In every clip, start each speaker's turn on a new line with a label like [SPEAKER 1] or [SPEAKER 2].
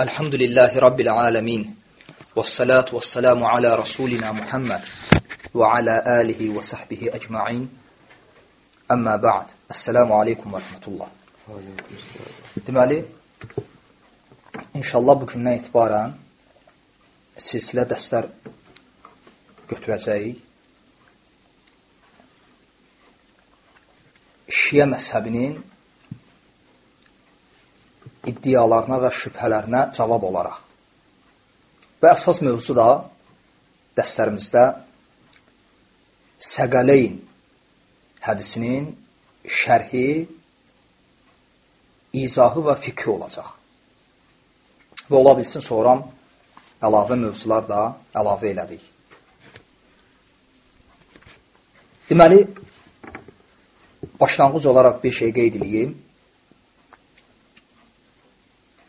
[SPEAKER 1] الحمد لله رب العالمين والصلاة والسلام على رسولنا محمد وعلى آله وصحبه أجمعين أما بعد السلام عليكم ورحمة الله Deməli, inşallah bu gündən etibarən silsilə dərslər götürəcəyik. Şiə məzhəbinin iddialarına və şübhələrinə cavab olaraq. Və əsas mövzu da dərslərimizdə Səqələyn hədisinin şərhi, izahı və fikri olacaq. Və ola bilsin sonra əlavə mövzular da əlavə elədik. Deməli, başlanğıc olaraq bir şey qeyd edeyim.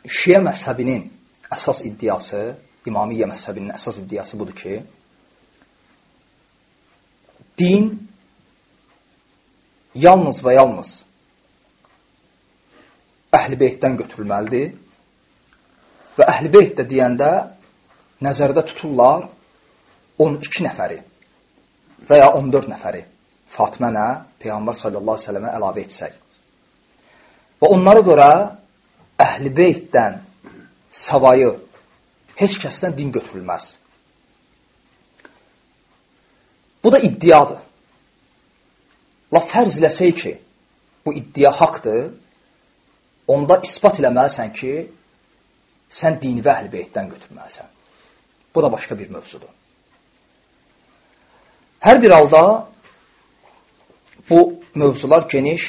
[SPEAKER 1] Şiə məzhəbinin əsas iddiası, İmamiyyə məzhəbinin əsas iddiası budur ki, din yalnız və yalnız əhl-i beytdən götürülməlidir və əhl-i beyt də deyəndə nəzərdə tuturlar 12 nəfəri və ya 14 nəfəri Fatmənə, Peyğəmbər sallallahu aleyhi ve sələmə əlavə etsək. Və onlara görə əhl-i beytdən savayı heç kəsdən din götürülməz. Bu da iddiadır. La fərz eləsək ki, bu iddia haqdır, onda ispat eləməlisən ki, sən dini və əhl-i beytdən götürməlisən. Bu da başqa bir mövzudur. Hər bir halda bu mövzular geniş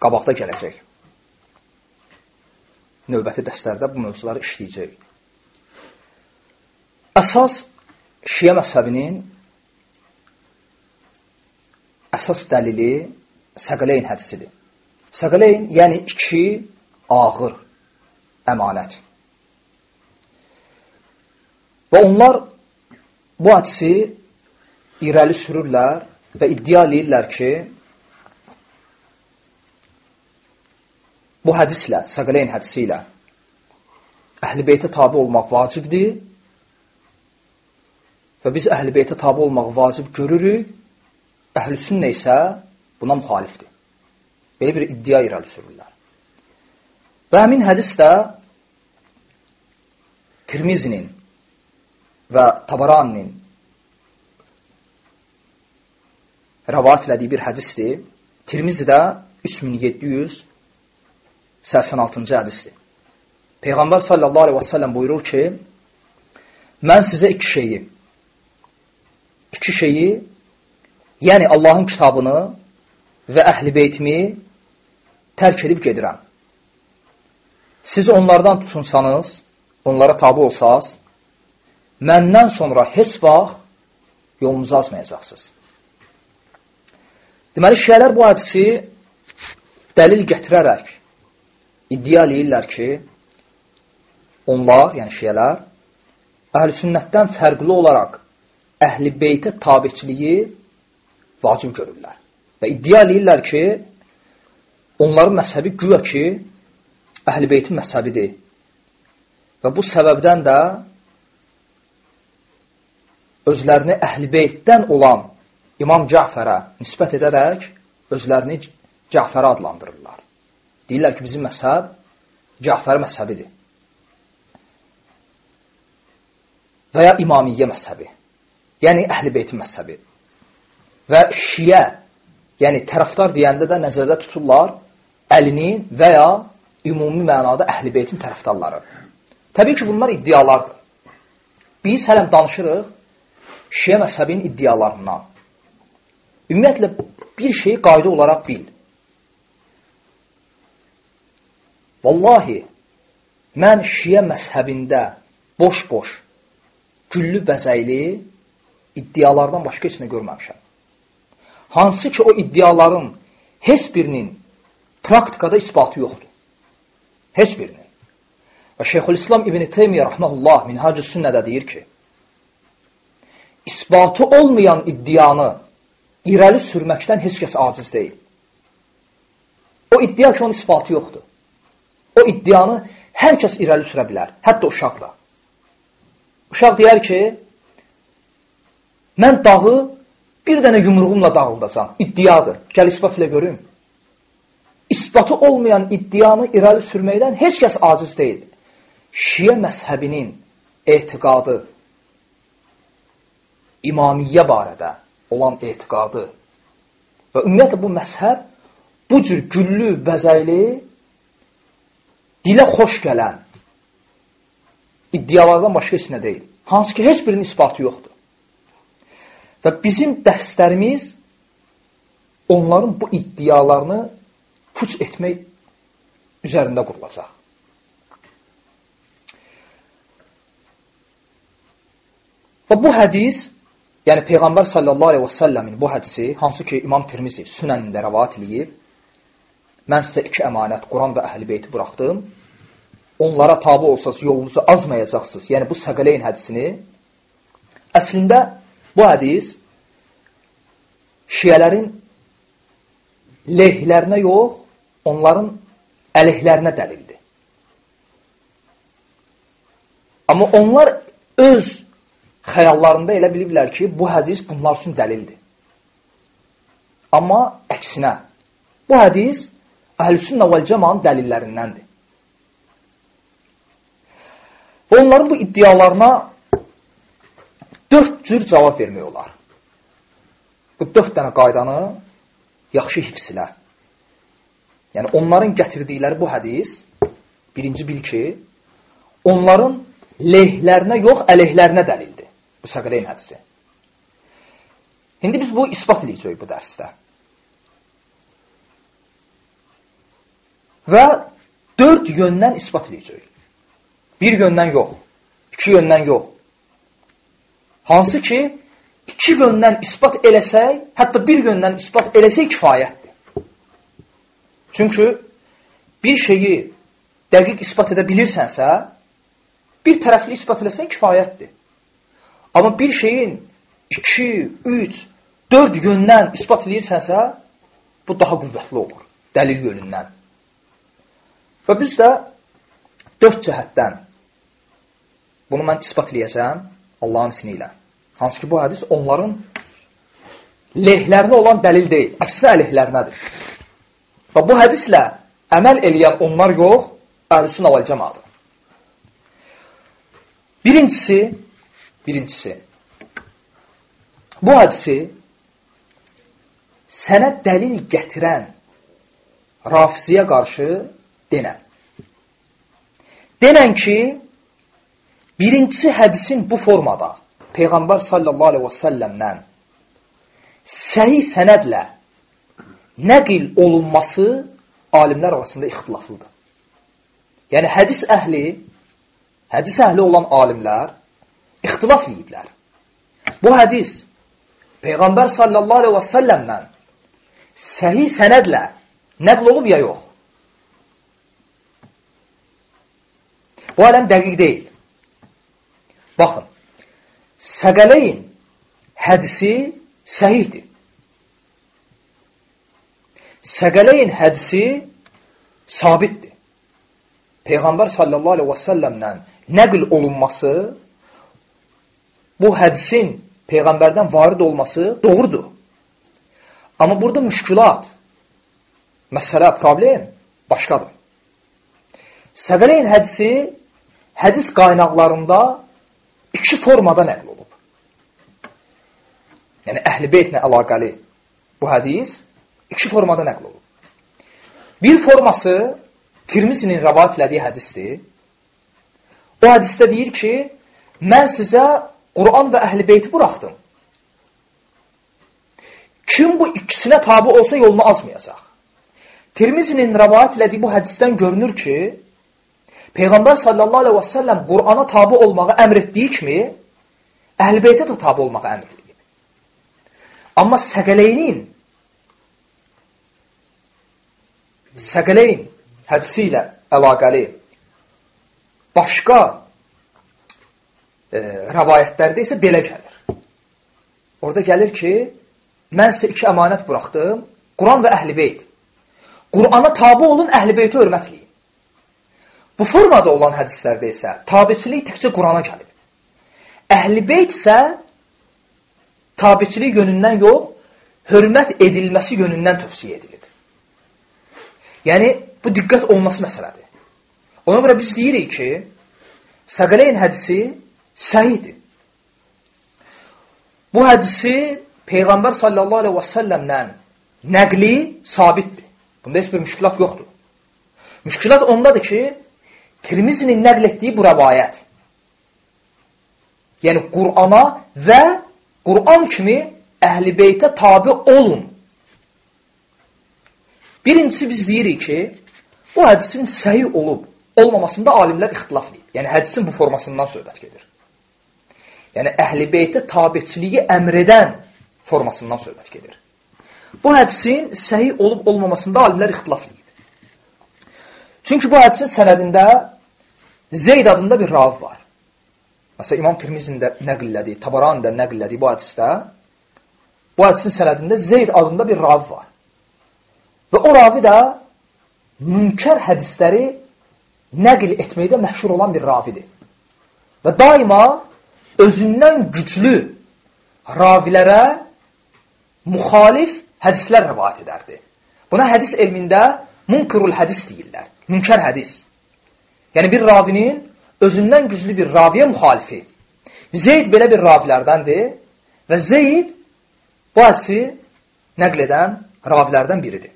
[SPEAKER 1] qabaqda gələcək növbəti dərslərdə bu mövzuları işləyəcək. Əsas Şiə məzhəbinin əsas dəlili Səqələyn hədisidir. Səqələyn, yəni iki ağır əmanət. Və onlar bu hədisi irəli sürürlər və iddia edirlər ki, bu hədislə, Səqələyn hədisi ilə əhl-i beytə tabi olmaq vacibdir və biz əhl-i beytə tabi olmağı vacib görürük, əhl-i sünnə isə buna müxalifdir. Belə bir iddia irəli sürürlər. Və həmin hədis də Tirmizinin və Tabaraninin rəvat elədiyi bir hədisdir. Tirmizidə 3700 86-cı hədisdir. Peyğəmbər sallallahu aleyhi və səlləm buyurur ki, mən sizə iki şeyi, iki şeyi, yəni Allahın kitabını və əhl-i beytimi tərk edib gedirəm. Siz onlardan tutunsanız, onlara tabi olsaz, məndən sonra heç vaxt yolunuzu azmayacaqsınız. Deməli, şiyələr bu hədisi dəlil gətirərək iddia eləyirlər ki, onlar, yəni şiyələr, əhl-i sünnətdən fərqli olaraq əhl-i beytə tabiçiliyi vacib görürlər. Və iddia eləyirlər ki, onların məzhəbi güya ki, əhl-i beytin məzhəbidir. Və bu səbəbdən də özlərini əhl-i beytdən olan İmam Cəfərə nisbət edərək özlərini Cəfərə adlandırırlar. Deyirlər ki, bizim məzhəb Cəfər məzhəbidir. Və ya İmamiyyə məzhəbi. Yəni, əhl-i beytin məzhəbi. Və şiyə, yəni tərəfdar deyəndə də nəzərdə tuturlar əlinin və ya ümumi mənada əhl-i beytin tərəfdarları. Təbii ki, bunlar iddialardır. Biz hələm danışırıq şiyə məzhəbinin iddialarından. Ümumiyyətlə, bir şeyi qayda olaraq bil. Vallahi, mən şiə məzhəbində boş-boş, güllü bəzəkli iddialardan başqa heç nə görməmişəm. Hansı ki, o iddiaların heç birinin praktikada isbatı yoxdur. Heç birinin. Və Şeyxülislam İbn-i Teymiyyə rəhməhullah Minhacı Sünnədə deyir ki, isbatı olmayan iddianı irəli sürməkdən heç kəs aciz deyil. O iddia ki, onun isbatı yoxdur. O iddianı hər kəs irəli sürə bilər, hətta uşaq da. Uşaq deyər ki, mən dağı bir dənə yumruğumla dağıldacam. İddiadır. Gəl ispat ilə görüm. İsbatı olmayan iddianı irəli sürməkdən heç kəs aciz deyil. Şiə məzhəbinin etiqadı, imamiyyə barədə olan etiqadı və ümumiyyətlə bu məzhəb bu cür güllü, bəzəkli, dilə xoş gələn iddialardan başqa heç nə deyil. Hansı ki, heç birinin isbatı yoxdur. Və bizim dərslərimiz onların bu iddialarını puç etmək üzərində qurulacaq. Və bu hədis, yəni Peyğəmbər sallallahu aleyhi və səlləmin bu hədisi, hansı ki İmam Tirmizi sünənində rəvat eləyib, mən sizə iki əmanət, Quran və əhl-i beyti buraxdım, onlara tabi olsaz yolunuzu azmayacaqsınız. Yəni bu Səqələyn hədisini əslində Bu hədis şiələrin lehlərinə yox, onların əleyhlərinə dəlildir. Amma onlar öz xəyallarında elə biliblər ki, bu hədis bunlar üçün dəlildir. Amma əksinə, bu hədis əhlüsünnə vəl cəmanın dəlillərindəndir. Və onların bu iddialarına dörd cür cavab vermək olar. Bu dörd dənə qaydanı yaxşı hifsilə. Yəni, onların gətirdikləri bu hədis, birinci bil ki, onların lehlərinə yox, əleyhlərinə dəlildir. Bu Səqələyn hədisi. İndi biz bu ispat edəcəyik bu dərsdə. Və dörd yöndən ispat edəcəyik. Bir yöndən yox, iki yöndən yox, Hansı ki, iki yöndən ispat eləsək, hətta bir yöndən ispat eləsək kifayətdir. Çünki bir şeyi dəqiq ispat edə bilirsənsə, bir tərəfli ispat eləsən kifayətdir. Amma bir şeyin iki, üç, dörd yöndən ispat edirsənsə, bu daha qüvvətli olur, dəlil yönündən. Və biz də dörd cəhətdən bunu mən ispat eləyəcəm. Allahın ismi ilə. Hansı ki, bu hədis onların lehlərinə olan dəlil deyil, əksinə əleyhlərinədir. Və bu hədislə əməl eləyən onlar yox, əhlüsün aval cəmadır. Birincisi, birincisi, bu hədisi sənə dəlil gətirən rafiziyə qarşı denən. Denən ki, Birincisi hədisin bu formada Peyğəmbər sallallahu aleyhi və səlləmdən səhi sənədlə nəqil olunması alimlər arasında ixtilaflıdır. Yəni hədis əhli, hədis əhli olan alimlər ixtilaf ediblər. Bu hədis Peyğəmbər sallallahu aleyhi və səlləmdən səhi sənədlə nəql olub ya yox? Bu aləm dəqiq deyil. Baxın, Səqələyin hədisi səhihdir. Səqələyin hədisi sabitdir. Peyğəmbər sallallahu aleyhi və səlləmlə nəql olunması, bu hədisin Peyğəmbərdən varid olması doğrudur. Amma burada müşkülat, məsələ, problem başqadır. Səqələyin hədisi hədis qaynaqlarında iki formada nəql olub. Yəni, əhl-i beytlə əlaqəli bu hədis iki formada nəql olub. Bir forması Tirmizinin rəvat elədiyi hədisdir. O hədisdə deyir ki, mən sizə Quran və əhl-i beyti buraxdım. Kim bu ikisinə tabi olsa yolunu azmayacaq. Tirmizinin rəvat elədiyi bu hədisdən görünür ki, Peyğəmbər sallallahu aleyhi və səlləm Qurana tabi olmağı əmr etdiyi kimi, əhl-beytə də tabi olmağı əmr edib. Amma Səqəleynin Səqələyn hədisi ilə əlaqəli başqa e, rəvayətlərdə isə belə gəlir. Orada gəlir ki, mən sizə iki əmanət buraxdım, Quran və əhl-i beyt. Qurana tabi olun, əhl-i beyti hörmətləyin. Bu formada olan hədislərdə isə tabiçilik təkcə Qurana gəlib. Əhl-i beyt isə tabiçilik yönündən yox, hörmət edilməsi yönündən tövsiyə edilir. Yəni, bu diqqət olması məsələdir. Ona görə biz deyirik ki, Səqələyn hədisi səhiydir. Bu hədisi Peyğəmbər sallallahu aleyhi və səlləmdən nəqli sabitdir. Bunda heç bir müşkilat yoxdur. Müşkilat ondadır ki, Tirmizinin nəql etdiyi bu rəvayət. Yəni, Qur'ana və Qur'an kimi əhl-i beytə tabi olun. Birincisi biz deyirik ki, bu hədisin səhi olub, olmamasında alimlər ixtilaf edib. Yəni, hədisin bu formasından söhbət gedir. Yəni, əhl-i beytə tabiçiliyi əmr edən formasından söhbət gedir. Bu hədisin səhi olub olmamasında alimlər ixtilaf edib. Çünki bu hədisin sənədində Zeyd adında bir rav var. Məsələn, İmam Tirmizin də nəqillədiyi, Tabarani də nəqillədiyi bu hədisdə, bu hədisin sənədində Zeyd adında bir ravi var. Və o ravi də münkər hədisləri nəql etməkdə məşhur olan bir ravidir. Və daima özündən güclü ravilərə müxalif hədislər rəvat edərdi. Buna hədis elmində munkirul hədis deyirlər. Münkər hədis. Yəni bir ravinin özündən güclü bir raviyə müxalifi. Zeyd belə bir ravilərdəndir və Zeyd bu həsi nəql edən ravilərdən biridir.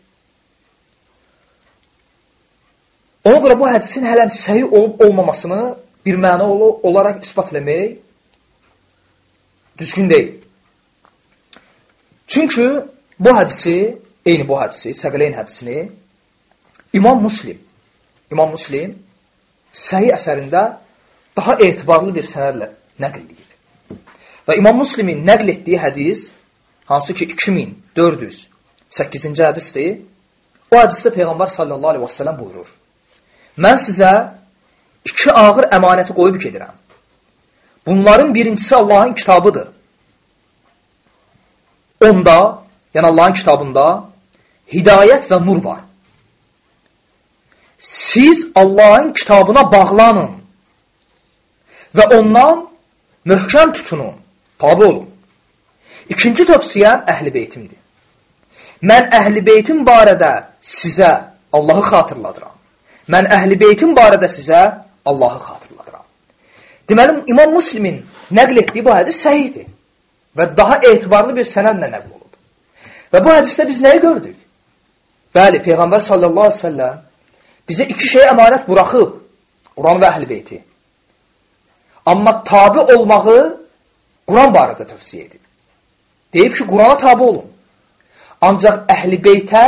[SPEAKER 1] Ona görə bu hədisin hələm səhi olub olmamasını bir məna olaraq ispat eləmək düzgün deyil. Çünki bu hədisi, eyni bu hədisi, Səqələyn hədisini İmam Muslim, İmam Muslim səhi əsərində daha etibarlı bir sənədlə nəql edib. Və İmam Muslimin nəql etdiyi hədis, hansı ki 2408-ci hədisdir, o hədisdə Peyğəmbər sallallahu aleyhi və sələm buyurur. Mən sizə iki ağır əmanəti qoyub gedirəm. Bunların birincisi Allahın kitabıdır. Onda, yəni Allahın kitabında hidayət və nur var. Siz Allahın kitabına bağlanın və ondan möhkəm tutunun, tabi olun. İkinci tövsiyəm əhl-i beytimdir. Mən əhl-i beytim barədə sizə Allahı xatırladıram. Mən əhl-i beytim barədə sizə Allahı xatırladıram. Deməli, İmam Muslimin nəql etdiyi bu hədis səhihdir və daha etibarlı bir sənədlə nəql olub. Və bu hədisdə biz nəyi gördük? Bəli, Peyğəmbər sallallahu aleyhi ve sellem bizə iki şey əmanət buraxıb, Quran və əhl-i beyti. Amma tabi olmağı Quran barədə tövsiyə edib. Deyib ki, Qurana tabi olun. Ancaq əhl-i beytə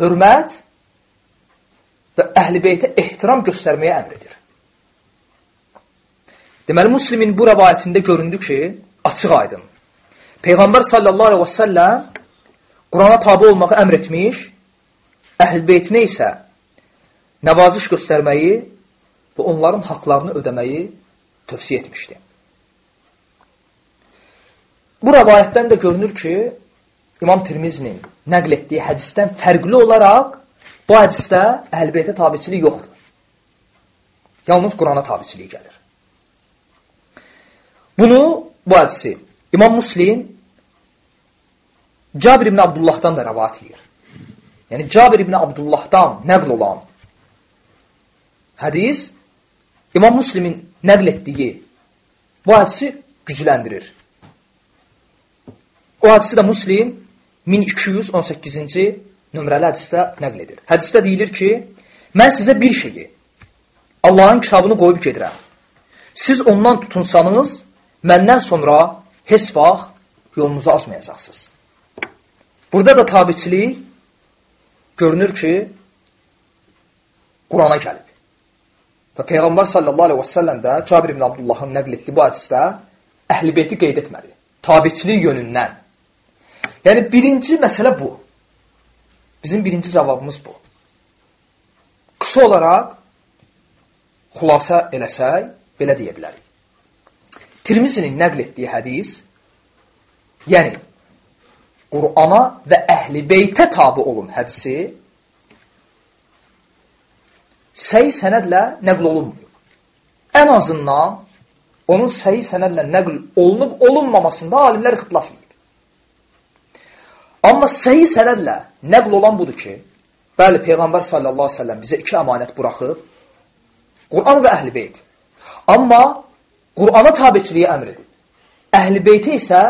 [SPEAKER 1] hörmət və əhl-i beytə ehtiram göstərməyə əmr edir. Deməli, Müslimin bu rəvayətində göründü ki, açıq aydın. Peyğəmbər sallallahu aleyhi və səlləm Qurana tabi olmağı əmr etmiş, əhl-i beytinə isə nəvaziş göstərməyi və onların haqlarını ödəməyi tövsiyə etmişdi. Bu rəvayətdən də görünür ki, İmam Tirmizinin nəql etdiyi hədisdən fərqli olaraq bu hədisdə əhl-beytə tabiçilik yoxdur. Yalnız Qurana tabiçilik gəlir. Bunu, bu hədisi İmam Muslim Cabir ibn Abdullahdan da rəvat edir. Yəni Cabir ibn Abdullahdan nəql olan hədis İmam Müslimin nəql etdiyi bu hədisi gücləndirir. O hədisi də Müslim 1218-ci nömrəli hədisdə nəql edir. Hədisdə deyilir ki, mən sizə bir şeyi, Allahın kitabını qoyub gedirəm. Siz ondan tutunsanız, məndən sonra heç vaxt yolunuzu azmayacaqsınız. Burada da tabiçilik görünür ki, Qurana gəlib. Və Peyğəmbər sallallahu aleyhi və səlləm də Cabir ibn Abdullahın nəql etdiyi bu hədisdə əhl-i beyti qeyd etmədi. Tabiçilik yönündən. Yəni, birinci məsələ bu. Bizim birinci cavabımız bu. Qısa olaraq xulasa eləsək, belə deyə bilərik. Tirmizinin nəql etdiyi hədis, yəni Qur'ana və əhl-i beytə tabi olun hədisi səhi sənədlə nəql olunmuyor. Ən azından onun səhi sənədlə nəql olunub olunmamasında alimlər ixtilaf edir. Amma səhi sənədlə nəql olan budur ki, bəli, Peyğəmbər sallallahu aleyhi ve sellem bizə iki əmanət buraxıb, Quran və əhl-i beyt. Amma Qurana tabiçiliyi əmr edib. Əhl-i beyti isə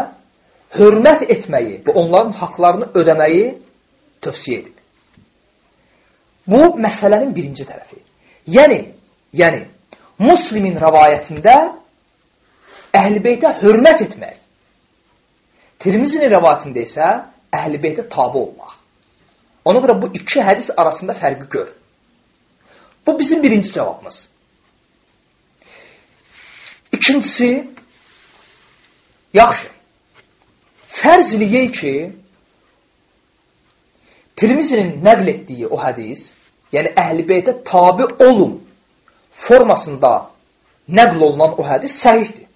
[SPEAKER 1] hörmət etməyi və onların haqlarını ödəməyi tövsiyə edib. Bu, məsələnin birinci tərəfi. Yəni, yəni, Muslimin rəvayətində əhl-i beytə hörmət etmək. Tirmizinin rəvayətində isə əhl-i beytə tabi olmaq. Ona görə bu iki hədis arasında fərqi gör. Bu bizim birinci cavabımız. İkincisi, yaxşı, fərz eləyək ki, Tirmizinin nəql etdiyi o hədis, yəni əhl-i beytə tabi olun formasında nəql olunan o hədis səhihdir.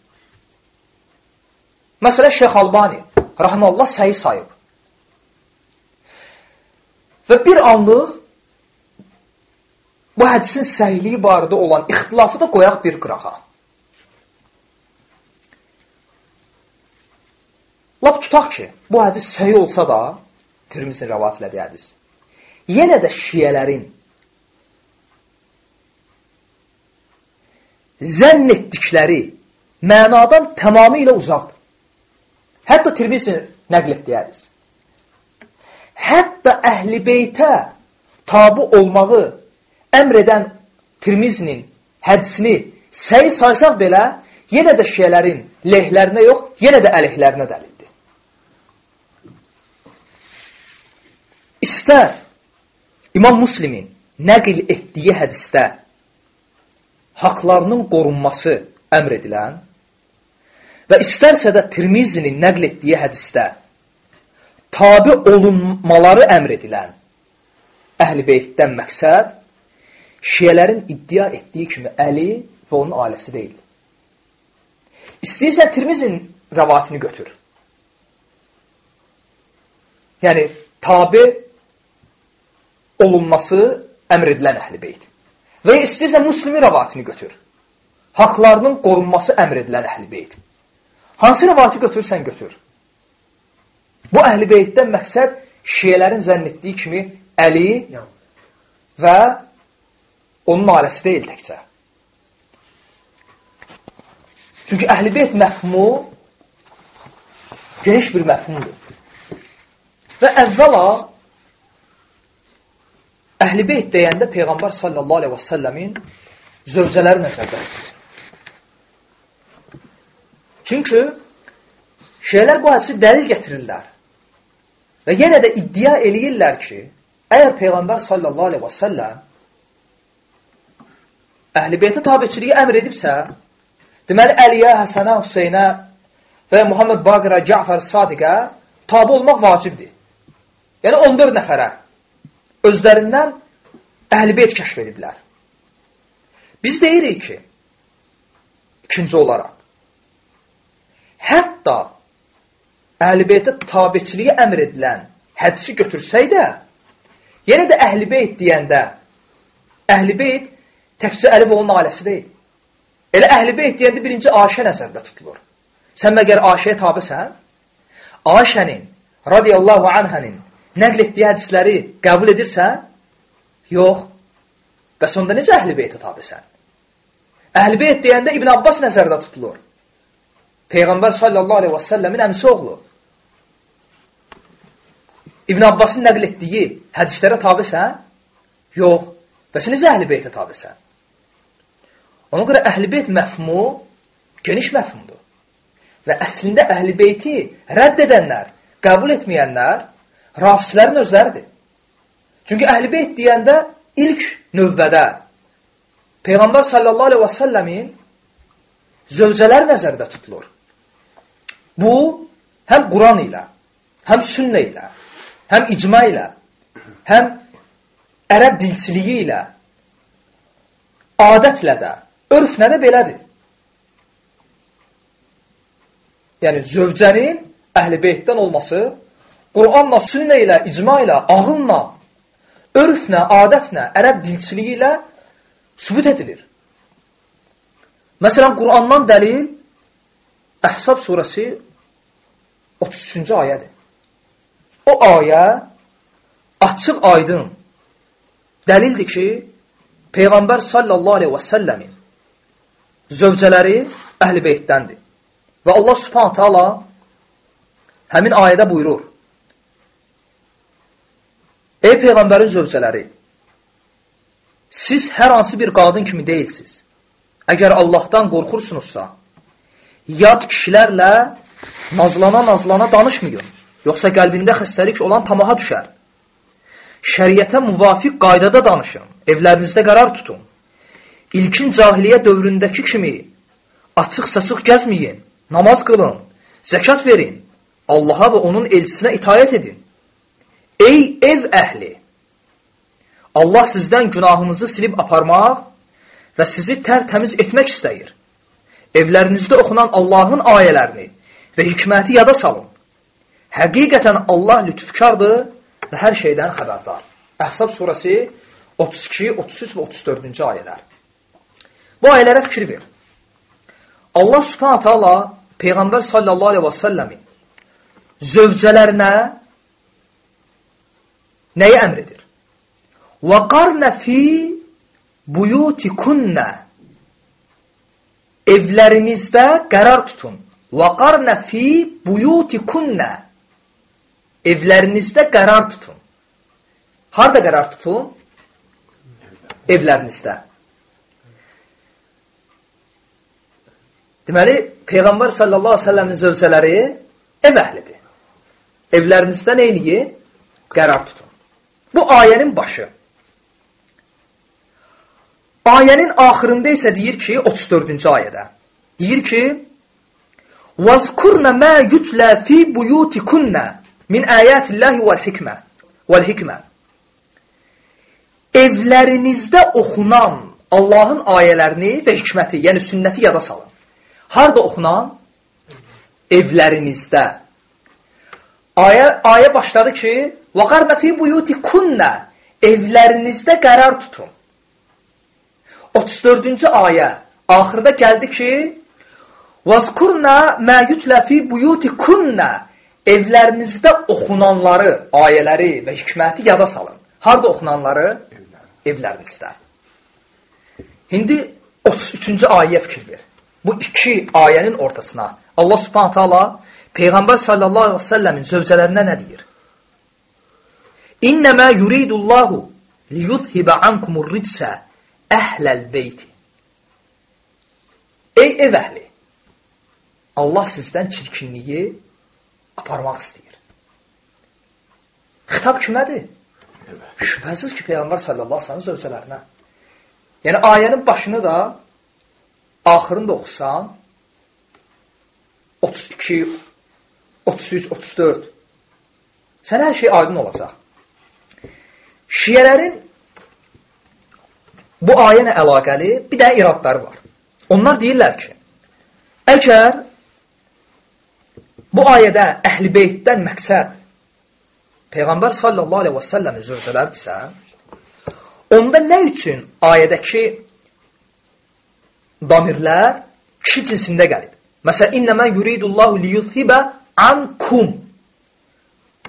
[SPEAKER 1] Məsələn, Şeyx Albani, rahmanallah, səhih sayıb. Və bir anlıq bu hədisin səhihliyi barədə olan ixtilafı da qoyaq bir qırağa. Lap tutaq ki, bu hədis səhih olsa da, Tirmizin rəvat elədiyi hədis, yenə də şiyələrin zənn etdikləri mənadan tamamilə uzaqdır. Hətta Tirmizin nəql etdiyi hədis. Hətta əhl-i beytə tabi olmağı əmr edən Tirmizinin hədisini səyi saysaq belə, yenə də şiyələrin lehlərinə yox, yenə də əleyhlərinə dəlil. İstər İmam Muslimin nəql etdiyi hədisdə haqlarının qorunması əmr edilən və istərsə də Tirmizinin nəql etdiyi hədisdə tabi olunmaları əmr edilən əhl-i beytdən məqsəd şiyələrin iddia etdiyi kimi Əli və onun ailəsi deyil. İstəyirsən Tirmizin rəvatini götür. Yəni, tabi olunması əmr edilən əhl-i beyt. Və istəyirsə muslimi rəvatini götür. Haqlarının qorunması əmr edilən əhl-i beyt. Hansı rəvatı götürsən götür. Bu əhl-i beytdən məqsəd şiyələrin zənn etdiyi kimi Əli və onun ailəsi deyil təkcə. Çünki əhl-i beyt məfhumu geniş bir məfhumdur. Və əvvəla Əhl-i beyt deyəndə Peyğəmbər sallallahu aleyhi və səlləmin zövcələri nəzərdə. Çünki şeylər bu hədisi dəlil gətirirlər. Və yenə də iddia eləyirlər ki, əgər Peyğəmbər sallallahu aleyhi və səlləm əhl-i beytə tabiçiliyi əmr edibsə, deməli Əliyə, Həsənə, Hüseynə və Muhammed Baqira, Cəfər, Sadiqə tabi olmaq vacibdir. Yəni 14 nəfərə özlərindən əhl-beyt kəşf ediblər. Biz deyirik ki, ikinci olaraq, hətta əhl-beytə tabiçiliyi əmr edilən hədisi götürsək də, yenə də əhl-beyt deyəndə, əhl-beyt təkcə Əli və onun ailəsi deyil. Elə əhl-beyt deyəndə birinci Aşə nəzərdə tutulur. Sən məgər Aşəyə tabisən? Aşənin, radiyallahu anhənin nəql etdiyi hədisləri qəbul edirsən? Yox. Bəs onda necə əhl-i beytə tabisən? Əhl-i beyt deyəndə İbn Abbas nəzərdə tutulur. Peyğəmbər sallallahu aleyhi və səlləmin əmsi oğlu. İbn Abbasın nəql etdiyi hədislərə tabisən? Yox. Bəs necə əhl-i beytə tabisən? Ona görə əhl-i beyt məfhumu geniş məfhumdur. Və əslində əhl-i beyti rədd edənlər, qəbul etməyənlər rafislərin özləridir. Çünki əhl-i beyt deyəndə ilk növbədə Peyğəmbər sallallahu aleyhi və səlləmin zövcələr nəzərdə tutulur. Bu, həm Quran ilə, həm sünnə ilə, həm icma ilə, həm ərəb dilçiliyi ilə, adətlə də, örflə də belədir. Yəni, zövcənin əhl-i beytdən olması Quranla, sünnə ilə, icma ilə, ağınla, örflə, adətlə, ərəb dilçiliyi ilə sübut edilir. Məsələn, Qurandan dəlil Əhsab surəsi 33-cü ayədir. O ayə açıq aydın dəlildir ki, Peyğəmbər sallallahu aleyhi və səlləmin zövcələri əhl-i beytdəndir. Və Allah subhanət hala həmin ayədə buyurur, Ey Peyğəmbərin zövcələri, siz hər hansı bir qadın kimi deyilsiniz. Əgər Allahdan qorxursunuzsa, yad kişilərlə nazlana-nazlana danışmayın. Yoxsa qəlbində xəstəlik olan tamaha düşər. Şəriətə müvafiq qaydada danışın. Evlərinizdə qərar tutun. İlkin cahiliyə dövründəki kimi açıq-saçıq gəzməyin. Namaz qılın. Zəkat verin. Allaha və onun elçisinə itayət edin. Ey ev əhli! Allah sizdən günahınızı silib aparmaq və sizi tərtəmiz etmək istəyir. Evlərinizdə oxunan Allahın ayələrini və hikməti yada salın. Həqiqətən Allah lütfkardır və hər şeydən xəbərdar. Əhsab surəsi 32, 33 və 34-cü ayələr. Bu ayələrə fikir ver. Allah subhanət hala Peyğəmbər sallallahu aleyhi və səlləmin zövcələrinə nəyi əmr edir? Və qarnə fi buyutikunna evlərinizdə qərar tutun. Və qarnə fi buyutikunna evlərinizdə qərar tutun. Harada qərar tutun? Evlərinizdə. Deməli, Peyğəmbər sallallahu aleyhi ve səlləmin zövcələri ev əhlidir. Evlərinizdə nə eləyin? Qərar tutun. Bu ayənin başı. Ayənin axırında isə deyir ki, 34-cü ayədə. Deyir ki: "Vazkurna ma yutla fi buyutikunna min ayatillahi vel hikme." Vel hikme. Evlərinizdə oxunan Allahın ayələrini və hikməti, yəni sünnəti yada salın. Harda oxunan? Evlərinizdə. Ayə, ayə başladı ki, وَقَرْنَ فِي بُيُوتِكُنَّ Evlərinizdə qərar tutun. 34-cü ayə axırda gəldi ki, وَذْكُرْنَ مَا يُتْلَ فِي بُيُوتِكُنَّ Evlərinizdə oxunanları, ayələri və hikməti yada salın. Harada oxunanları? Evlərinizdə. İndi 33-cü ayəyə fikir ver. Bu iki ayənin ortasına Allah subhanət hala Peyğəmbər sallallahu aleyhi və səlləmin zövcələrinə nə deyir? İnnəmə yuridullahu liyuzhibə ankumur ritsə əhləl beyti. Ey ev əhli! Allah sizdən çirkinliyi aparmaq istəyir. Xitab kimədir? Şübhəsiz ki, Peyğəmbər sallallahu aleyhi ve sellem zövcələrinə. Yəni, ayənin başını da axırını da oxusan 32, 33, 34 sən hər şey aydın olacaq. Şiyələrin bu ayə ilə əlaqəli bir də iradları var. Onlar deyirlər ki, əgər bu ayədə əhl-i beytdən məqsəd Peyğəmbər sallallahu aleyhi və səlləmin zövcələrdirsə, onda nə üçün ayədəki damirlər kişi cinsində gəlib. Məsələn, innəmə yuridullahu liyuthibə ankum.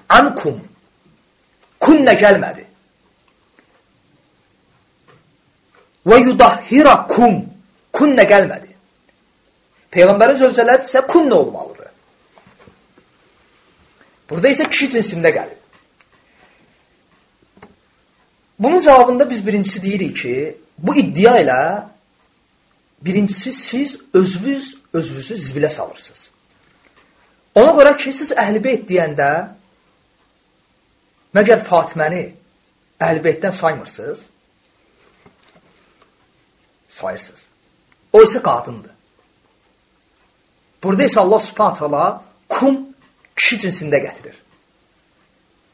[SPEAKER 1] Ankum. Kunnə gəlmədi. Və yudahhirakum. Kunnə gəlmədi. Peyğəmbərin zövcələri isə kunnə olmalıdır. Burada isə kişi cinsində gəlib. Bunun cavabında biz birincisi deyirik ki, bu iddia ilə Birincisi, siz özünüz özünüzü zibilə salırsınız. Ona görə ki, siz beyt deyəndə məgər Fatiməni beytdən saymırsınız? Sayırsınız. O isə qadındır. Burada isə Allah subhanət hala kum kişi cinsində gətirir.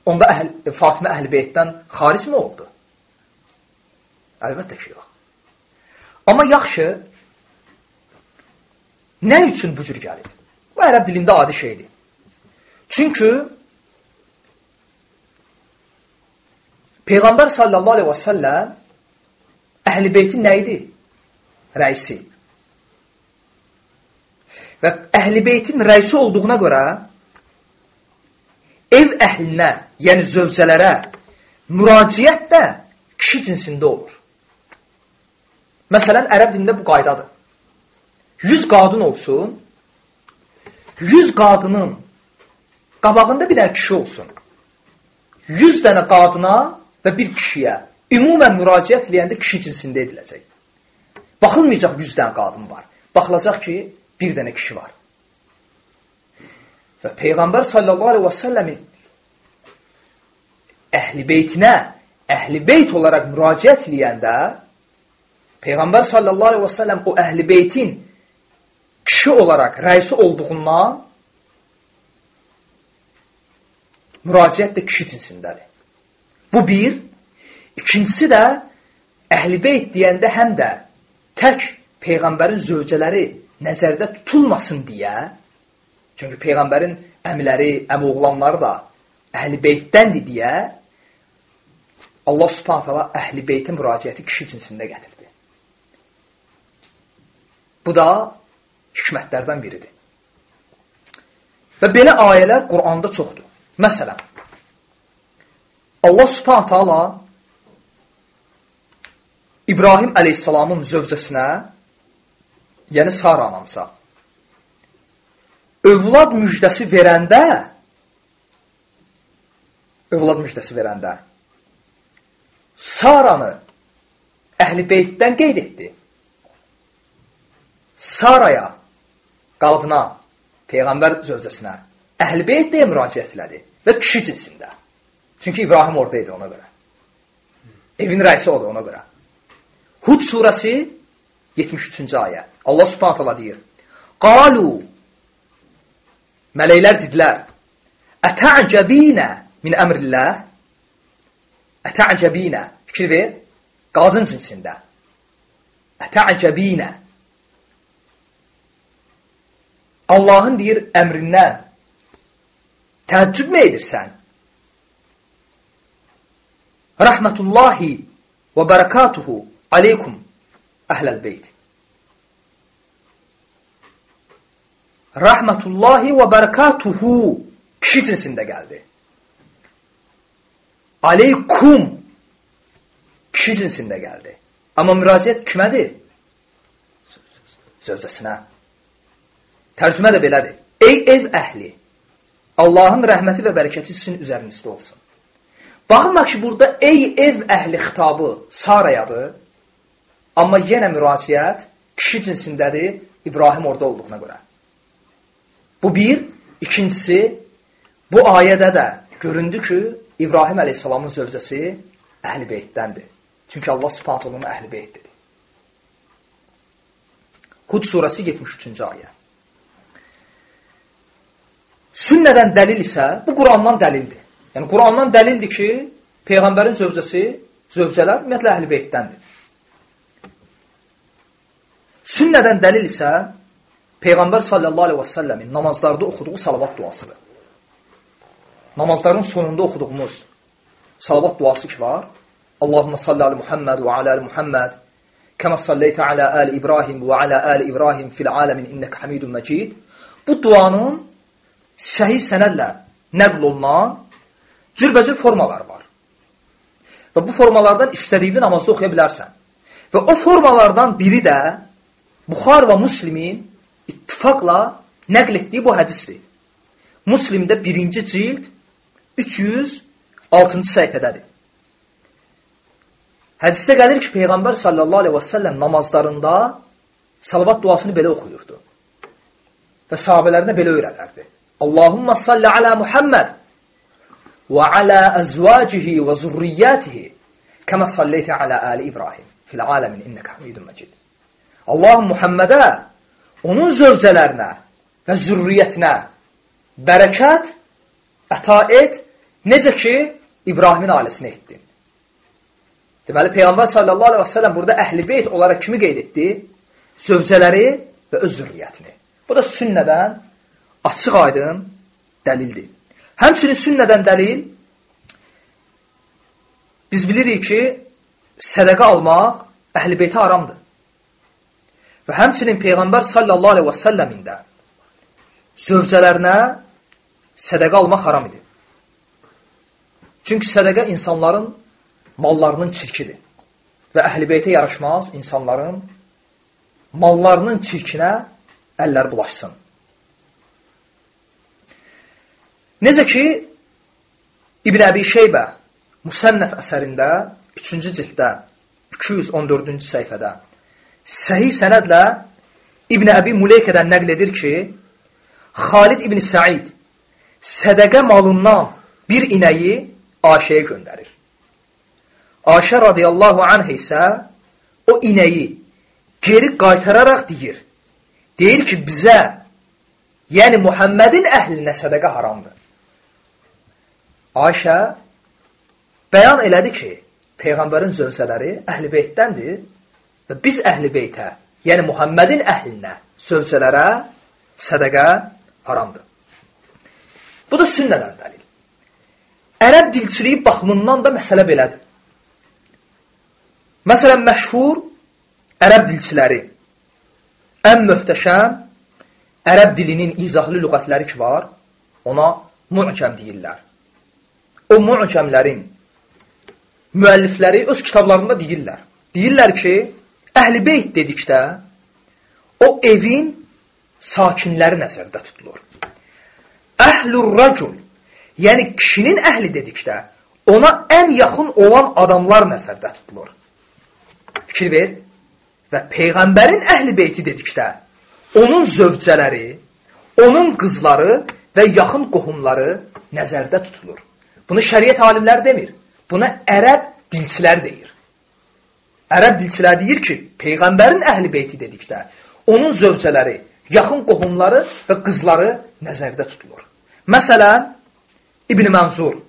[SPEAKER 1] Onda əhl, Fatimə əhl-i beytdən xaric mi oldu? Əlbəttə ki, yox. Amma yaxşı, Nə üçün bu cür gəlib? Bu ərəb dilində adi şeydir. Çünki Peyğəmbər sallallahu aleyhi və səlləm Əhl-i beytin nə idi? Rəisi. Və əhl-i beytin rəisi olduğuna görə ev əhlinə, yəni zövcələrə müraciət də kişi cinsində olur. Məsələn, ərəb dilində bu qaydadır. 100 qadın olsun, 100 qadının qabağında bir dənə kişi olsun. 100 dənə qadına və bir kişiyə ümumən müraciət eləyəndə kişi cinsində ediləcək. Baxılmayacaq 100 dənə qadın var. Baxılacaq ki, bir dənə kişi var. Və Peyğəmbər sallallahu aleyhi və səlləmin əhli beytinə, əhli beyt olaraq müraciət eləyəndə Peyğəmbər sallallahu aleyhi və səlləm o əhli beytin kişi olaraq rəisi olduğundan müraciət də kişi cinsindədir. Bu bir. İkincisi də əhl-i beyt deyəndə həm də tək Peyğəmbərin zövcələri nəzərdə tutulmasın deyə, çünki Peyğəmbərin əmləri, əmoğlanları da əhl-i beytdəndir deyə, Allah subhanət hala əhl-i beytin müraciəti kişi cinsində gətirdi. Bu da hikmətlərdən biridir. Və belə ayələr Quranda çoxdur. Məsələn, Allah subhanət hala İbrahim əleyhissalamın zövcəsinə, yəni Sara anamsa, övlad müjdəsi verəndə, övlad müjdəsi verəndə, Saranı əhl-i beytdən qeyd etdi. Saraya, qadına, Peyğəmbər zövcəsinə əhl-i beyt deyə müraciət elədi və kişi cinsində. Çünki İbrahim oradaydı ona görə. Evin rəisi odur ona görə. Hud surəsi 73-cü ayə. Allah subhanət hala deyir. Qalu Mələklər dedilər Ətə'cəbinə min əmrilləh Ətə'cəbinə Fikir ver. Qadın cinsində. Ətə'cəbinə Allahın deyir əmrindən təəccüb mü edirsən? Rəhmətullahi və bərəkatuhu aleykum əhləl beyt. Rəhmətullahi və bərəkatuhu kişi cinsində gəldi. Aleykum kişi cinsində gəldi. Amma müraciət kimədir? Zövcəsinə. Tərcümə də belədir. Ey ev əhli, Allahın rəhməti və bərəkəti sizin üzərinizdə olsun. Baxın ki, burada ey ev əhli xitabı Sarayadır, amma yenə müraciət kişi cinsindədir İbrahim orada olduğuna görə. Bu bir. İkincisi, bu ayədə də göründü ki, İbrahim əleyhissalamın zövcəsi əhl-i beytdəndir. Çünki Allah subhanət onun əhl-i beytdir. Hud surəsi 73-cü ayə. Sünnədən dəlil isə bu Qurandan dəlildir. Yəni Qurandan dəlildir ki, peyğəmbərin zövcəsi, zövcələr ümumiyyətlə əhl-i beytdəndir. Sünnədən dəlil isə peyğəmbər sallallahu əleyhi və səlləmin namazlarda oxuduğu salavat duasıdır. Namazların sonunda oxuduğumuz salavat duası ki var. Allahumma salli ala Muhammed və ala ali Muhammed kəmə salleytə alə ali İbrahim və alə ali İbrahim fil aləmin innək hamidun məcid. Bu duanın səhih sənədlə nəql olunan cürbəcür formalar var. Və bu formalardan istədiyini namazda oxuya bilərsən. Və o formalardan biri də Buxar və Müslimin ittifaqla nəql etdiyi bu hədisdir. Müslimdə birinci cild 306-cı səhifədədir. Hədisdə gəlir ki, Peyğəmbər sallallahu aleyhi və səlləm namazlarında salavat duasını belə oxuyurdu. Və sahabələrinə belə öyrədərdi. Allahumma salli ala Muhammed və ala əzvacihi və zurriyyatihi kəmə salleytə ala ali İbrahim fil aləmin innəkə hamidun məcid. Allah Muhammedə, onun zövcələrinə və zürriyyətinə bərəkət əta et, necə ki, İbrahimin ailəsinə etdin. Deməli, Peyğəmbər sallallahu aleyhi və sələm burada əhl-i beyt olaraq kimi qeyd etdi? Zövcələri və öz zürriyyətini. Bu da sünnədən açıq aydın dəlildir. Həmçinin sünnədən dəlil biz bilirik ki, sədəqə almaq əhl-i beytə haramdır. Və həmçinin Peyğəmbər sallallahu aleyhi və səlləmin də zövcələrinə sədəqə almaq haram idi. Çünki sədəqə insanların mallarının çirkidir. Və əhl-i beytə yaraşmaz insanların mallarının çirkinə əllər bulaşsın. Necə ki, İbn Əbi Şeybə Musənnəf əsərində 3-cü cilddə 214-cü səhifədə səhih sənədlə İbn Əbi Muleykədən nəql edir ki, Xalid İbn Səid sədəqə malından bir inəyi Aşəyə göndərir. Aşə radiyallahu anh isə o inəyi geri qaytararaq deyir. Deyir ki, bizə, yəni Muhammedin əhlinə sədəqə haramdır. Ayşə bəyan elədi ki, Peyğəmbərin zövcələri əhl-i beytdəndir və biz əhl-i beytə, yəni Muhammedin əhlinə, zövcələrə sədəqə haramdır. Bu da sünnədən dəlil. Ərəb dilçiliyi baxımından da məsələ belədir. Məsələn, məşhur ərəb dilçiləri ən möhtəşəm ərəb dilinin izahlı lüğətləri ki var, ona mu'cəm deyirlər. O mu'cəmlərin müəllifləri öz kitablarında deyirlər. Deyirlər ki, əhl-i beyt dedikdə o evin sakinləri nəzərdə tutulur. Əhlur racul, yəni kişinin əhli dedikdə ona ən yaxın olan adamlar nəzərdə tutulur. Fikir ver, və Peyğəmbərin əhli beyti dedikdə onun zövcələri, onun qızları və yaxın qohumları nəzərdə tutulur. Bunu şəriət alimləri demir. Buna ərəb dilçilər deyir. Ərəb dilçilər deyir ki, Peyğəmbərin əhli beyti dedikdə onun zövcələri, yaxın qohumları və qızları nəzərdə tutulur. Məsələn, İbn Mənzur,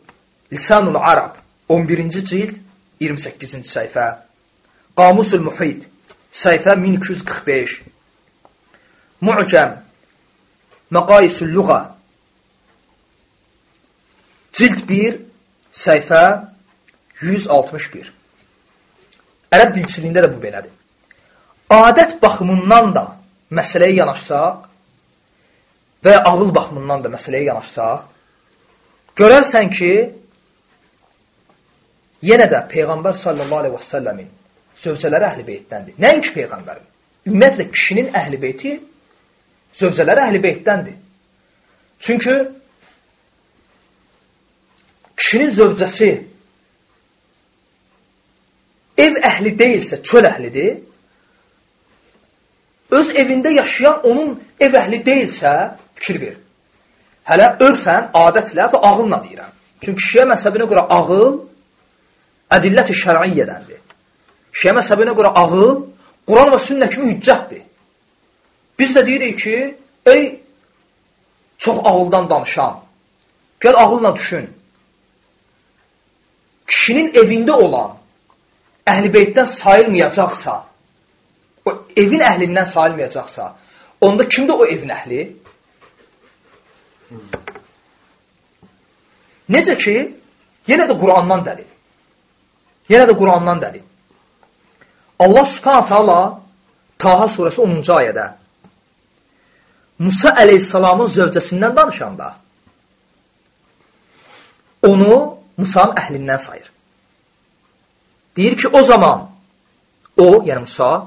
[SPEAKER 1] Lisanul Arab, 11-ci cild, 28-ci səhifə, Qamusul Muhid, səhifə 1245 Mu'cəm Məqaisül Luğa Cild 1 səhifə 161 Ərəb dilçiliyində də bu belədir. Adət baxımından da məsələyə yanaşsaq və ağıl baxımından da məsələyə yanaşsaq, görərsən ki, yenə də Peyğəmbər sallallahu aleyhi və səlləmin zövcələri əhl-i beytdəndir. Nəinki Peyğəmbərin. Ümumiyyətlə, kişinin əhl-i beyti zövcələri əhl-i beytdəndir. Çünki kişinin zövcəsi ev əhli deyilsə, çöl əhlidir, öz evində yaşayan onun ev əhli deyilsə, fikir ver. Hələ örfən, adətlə və ağılla deyirəm. Çünki şiə məzəbinə görə ağıl ədillət-i şər'iyyədəndir. Şiə məzəbinə görə ağıl Quran və sünnə kimi hüccətdir. Biz də deyirik ki, ey çox ağıldan danışan, gəl ağılla düşün. Kişinin evində olan əhl-i beytdən sayılmayacaqsa, o evin əhlindən sayılmayacaqsa, onda kimdir o evin əhli? Necə ki, yenə də Qurandan dəlil. Yenə də Qurandan dəlil. Allah subhanət hala Taha surəsi 10-cu ayədə Musa əleyhissalamın zövcəsindən danışanda onu Musanın əhlindən sayır. Deyir ki, o zaman o, yəni Musa,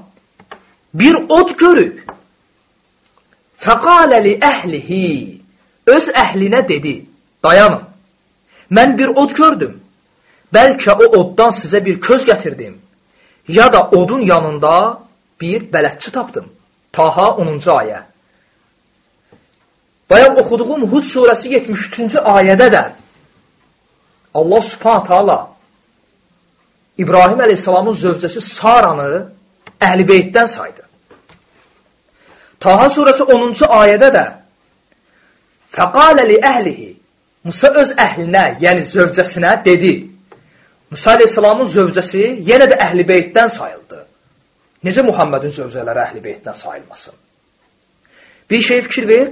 [SPEAKER 1] bir od görüb fəqalə li əhlihi öz əhlinə dedi, dayanın, mən bir od gördüm, bəlkə o oddan sizə bir köz gətirdim ya da odun yanında bir bələdçi tapdım. Taha 10-cu ayə. Bayaq oxuduğum Hud surəsi 73-cü ayədə də Allah subhanət hala İbrahim əleyhissalamın zövcəsi Saranı əhl-i beytdən saydı. Taha surəsi 10-cu ayədə də Fəqalə li əhlihi Musa öz əhlinə, yəni zövcəsinə dedi Musa aleyhissalamın zövcəsi yenə də əhl-i beytdən sayıldı. Necə Muhammedin zövcələri əhl-i beytdən sayılmasın? Bir şey fikir ver.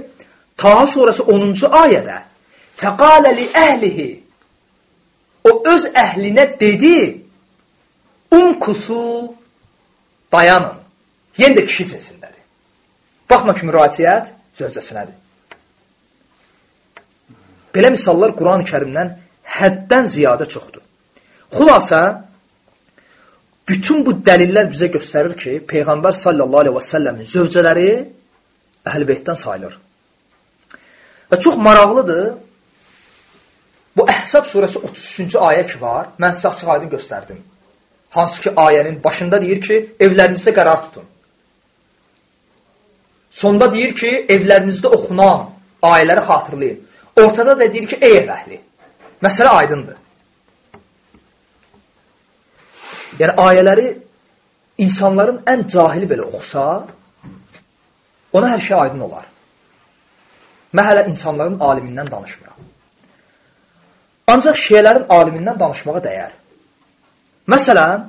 [SPEAKER 1] Taha surəsi 10-cu ayədə Fəqalə li əhlihi O öz əhlinə dedi Umkusu dayanın. Yenə də kişi cinsindədir. Baxma ki, müraciət zövcəsinədir. Belə misallar Quran-ı kərimdən həddən ziyadə çoxdur. Xulasa, bütün bu dəlillər bizə göstərir ki, Peyğəmbər sallallahu aleyhi və səlləmin zövcələri əhl-i beytdən sayılır. Və çox maraqlıdır, bu Əhsab surəsi 33-cü ayə ki var, mən sizə açıq aydın göstərdim. Hansı ki, ayənin başında deyir ki, evlərinizdə qərar tutun. Sonda deyir ki, evlərinizdə oxunan ayələri xatırlayın. Ortada da deyir ki, ey ev əhli. Məsələ aydındır. Yəni, ayələri insanların ən cahili belə oxusa, ona hər şey aydın olar. Mən hələ insanların alimindən danışmıram. Ancaq şeylərin alimindən danışmağa dəyər. Məsələn,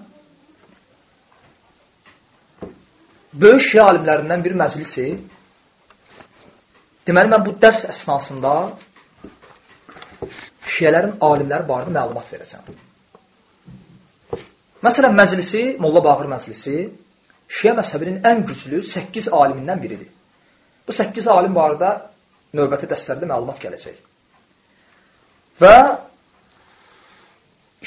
[SPEAKER 1] böyük şiə alimlərindən bir məclisi, deməli, mən bu dərs əsnasında şiələrin alimləri barədə məlumat verəcəm. Məsələn, məclisi, Molla Bağır məclisi, şiə məzhəbinin ən güclü 8 alimindən biridir. Bu 8 alim barədə növbəti dəstərdə məlumat gələcək. Və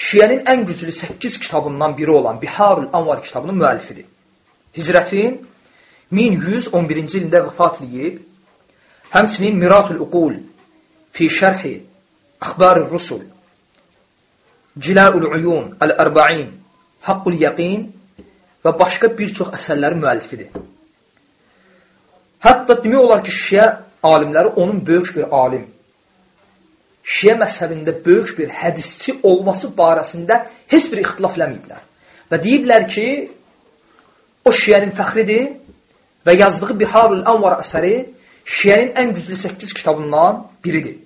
[SPEAKER 1] şiənin ən güclü 8 kitabından biri olan Biharul Anvar kitabının müəllifidir. Hicrətin 1111-ci ildə vəfat edib, həmçinin Miratul Uqul fi şərhi Əxbar-ı Rusul, Cilaul Uyun, Əl-Ərba'in, Haqqul Yaqin və başqa bir çox əsərlərin müəllifidir. Hətta demək olar ki, şiə alimləri onun böyük bir alim, şiə məzhəbində böyük bir hədisçi olması barəsində heç bir ixtilaf eləməyiblər. Və deyiblər ki, o şiənin fəxridir və yazdığı Biharul Anvar əsəri şiənin ən güclü 8 kitabından biridir.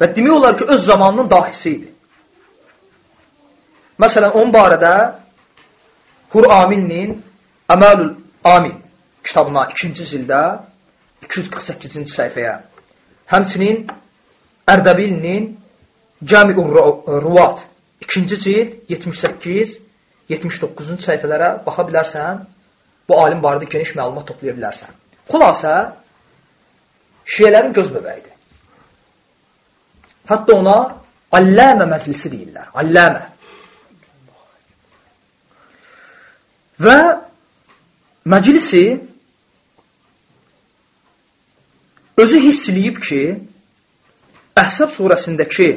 [SPEAKER 1] Və demək olar ki, öz zamanının dahisi idi. Məsələn, onun barədə Hur Amilnin Əməlül Amil kitabına 2-ci zildə 248-ci səhifəyə, həmçinin Ərdəbilnin Cəmi'ur Ruvat 2-ci cild 78 79-cu səhifələrə baxa bilərsən, bu alim barədə geniş məlumat toplaya bilərsən. Xülasə, şiələrin göz bəbəyidir. Hətta ona Alləmə məclisi deyirlər. Alləmə. Və məclisi özü hiss eləyib ki, Əhsəb surəsindəki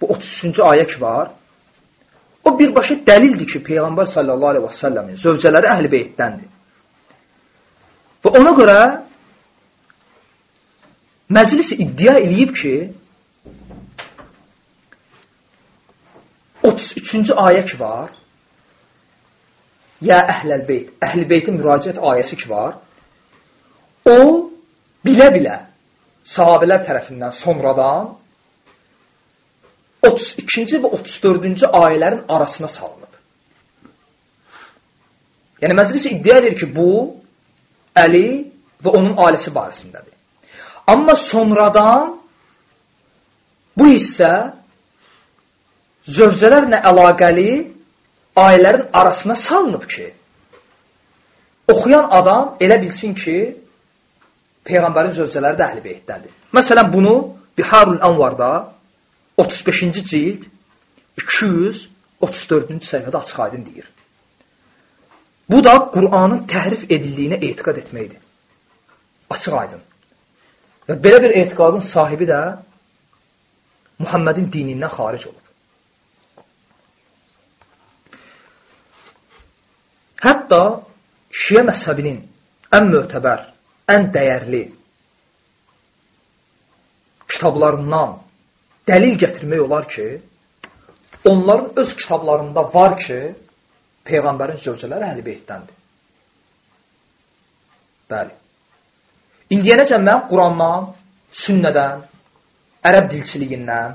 [SPEAKER 1] bu 33-cü ayə ki var, O birbaşa dəlildir ki, Peyğəmbər sallallahu aleyhi və səlləmin zövcələri əhl-i beytdəndir. Və ona görə məclis iddia eləyib ki, 33-cü ayə ki var, ya əhləl beyt, əhl-i beytin müraciət ayəsi ki var, o bilə-bilə sahabələr tərəfindən sonradan 32-ci və 34-cü ayələrin arasına salınıb. Yəni, məclis iddia edir ki, bu Əli və onun ailəsi barəsindədir. Amma sonradan bu hissə zövcələrlə əlaqəli ayələrin arasına salınıb ki, oxuyan adam elə bilsin ki, Peyğəmbərin zövcələri də əhl-i beytdədir. Məsələn, bunu Biharul Anvarda 35-ci cild 234-cü səhifədə açıq aydın deyir. Bu da Qur'anın təhrif edildiyinə etiqad etməkdir. Açıq aydın. Və belə bir etiqadın sahibi də Muhammedin dinindən xaric olub. Hətta Şiə məzhəbinin ən mötəbər, ən dəyərli kitablarından dəlil gətirmək olar ki, onların öz kitablarında var ki, Peyğəmbərin zövcələri əhl-i beytdəndir. Bəli. İndiyənəcən mən Qurandan, sünnədən, ərəb dilçiliyindən,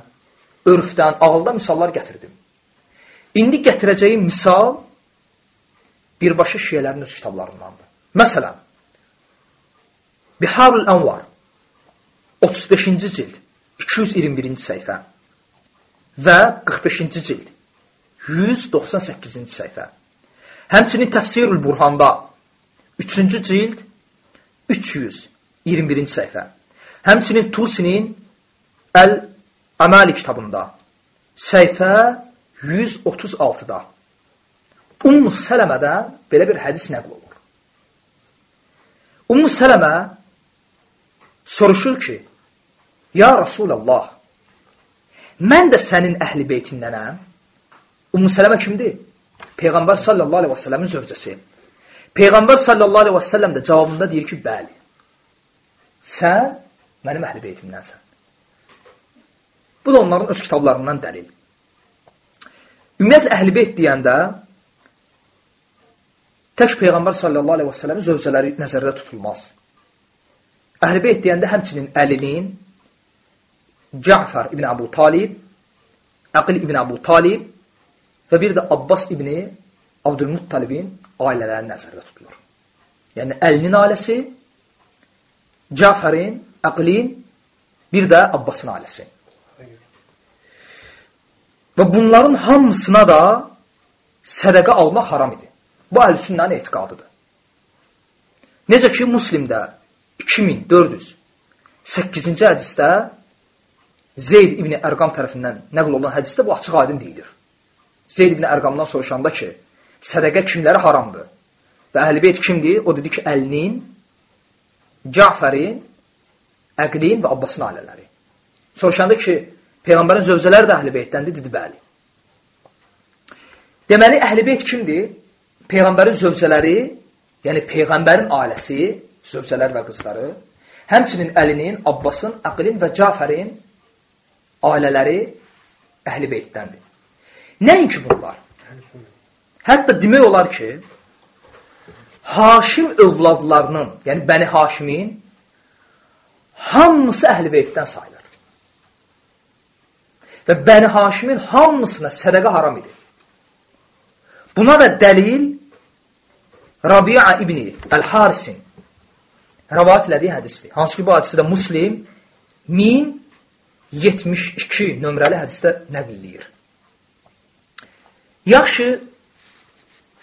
[SPEAKER 1] örfdən, ağılda misallar gətirdim. İndi gətirəcəyim misal birbaşa şiyələrin öz kitablarındandır. Məsələn, Biharul Ənvar 35-ci cild 221-ci səhifə və 45-ci cild 198-ci səhifə Həmçinin Təfsirül Burhanda 3-cü cild 321-ci səhifə. Həmçinin Tusinin Əl-Əməli kitabında səhifə 136-da Ummu Sələmədən belə bir hədis nəql olur. Ummu Sələmə soruşur ki, Ya Rasulallah, mən də sənin əhl-i beytindənəm. Ummu Sələmə kimdir? Peyğəmbər sallallahu aleyhi və səlləmin zövcəsi. Peyğəmbər sallallahu aleyhi və səlləm də cavabında deyir ki, bəli. Sən mənim əhl-i beytimdənsən. Bu da onların öz kitablarından dəlil. Ümumiyyətlə, əhl-i beyt deyəndə tək Peyğəmbər sallallahu aleyhi və səlləmin zövcələri nəzərdə tutulmaz. Əhl-i beyt deyəndə həmçinin Əlinin, Cəfər ibn Əbu Talib, Əqil ibn Əbu Talib və bir də Abbas ibni Abdülmuttalibin ailələri nəzərdə tutulur. Yəni, Əlinin ailəsi, Cəfərin, Əqlin, bir də Abbasın ailəsi. Və bunların hamısına da sədəqə almaq haram idi. Bu əhl-sünnənin etiqadıdır. Necə ki, Muslimdə 2408-ci hədisdə Zeyd ibn Ərqam tərəfindən nəql olunan hədisdə bu açıq aydın deyilir. Zeyd ibn Ərqamdan soruşanda ki, sədəqə kimlərə haramdır? Və əhl-beyt kimdir? O dedi ki, Əlinin, Cəfərin, Əqlin və Abbasın ailələri. Soruşanda ki, Peyğəmbərin zövcələri də əhl-i beytdəndir, dedi bəli. Deməli, əhl-i beyt kimdir? Peyğəmbərin zövcələri, yəni Peyğəmbərin ailəsi, zövcələr və qızları, həmçinin Əlinin, Abbasın, Əqlin və Cafərin ailələri əhl-i beytdəndir. Nəinki bunlar? Hətta demək olar ki, Haşim övladlarının, yəni Bəni Haşimin hamısı əhl-i beytdən sayılır. Və Bəni Haşimin hamısına sədəqə haram idi. Buna da dəlil Rabia ibni Əl-Harisin rəvat elədiyi hədisdir. Hansı ki, bu hədisi də Muslim 1072 nömrəli hədisdə nəqilləyir. Yaxşı,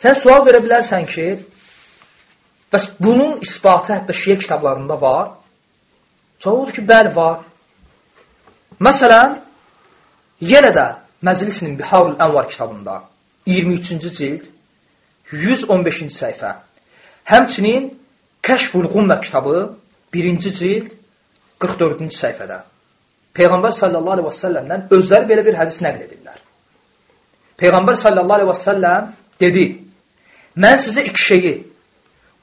[SPEAKER 1] sən sual verə bilərsən ki, bəs bunun isbatı hətta şiyə kitablarında var. Cavab ki, bəli var. Məsələn, Yenə də Məclisinin Biharul Ənvar kitabında 23-cü cild 115-ci səhifə. Həmçinin Kəşful Qummə kitabı 1-ci cild 44-cü səhifədə. Peyğəmbər sallallahu əleyhi və səlləmdən özləri belə bir hədis nəql edirlər. Peyğəmbər sallallahu əleyhi və səlləm dedi: "Mən sizə iki şeyi,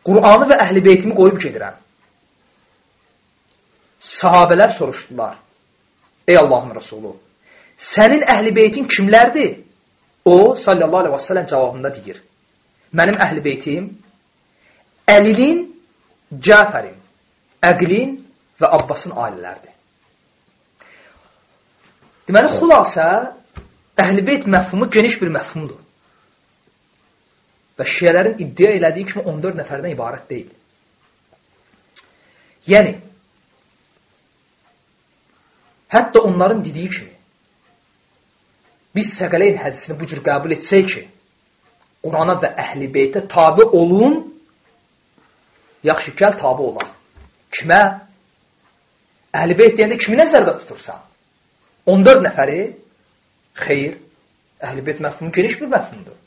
[SPEAKER 1] Qur'anı və Əhlibeytimi qoyub gedirəm." Sahabelər soruşdular: "Ey Allahın Rəsulu, sənin əhl-i beytin kimlərdir? O, sallallahu aleyhi və sələm cavabında deyir. Mənim əhl-i beytim Əlilin, Cəfərin, Əqlin və Abbasın ailələrdir. Deməli, xülasə, əhl-i beyt məfhumu geniş bir məfhumdur. Və şiyələrin iddia elədiyi kimi 14 nəfərdən ibarət deyil. Yəni, hətta onların dediyi kimi, biz Səqələyn hədisini bu cür qəbul etsək ki, Qurana və əhl-i beytə tabi olun, yaxşı gəl tabi olaq. Kimə? Əhl-i beyt deyəndə kimi nəzərdə tutursan? 14 nəfəri? Xeyr. Əhl-i beyt məfhumu geniş bir məfhumdur.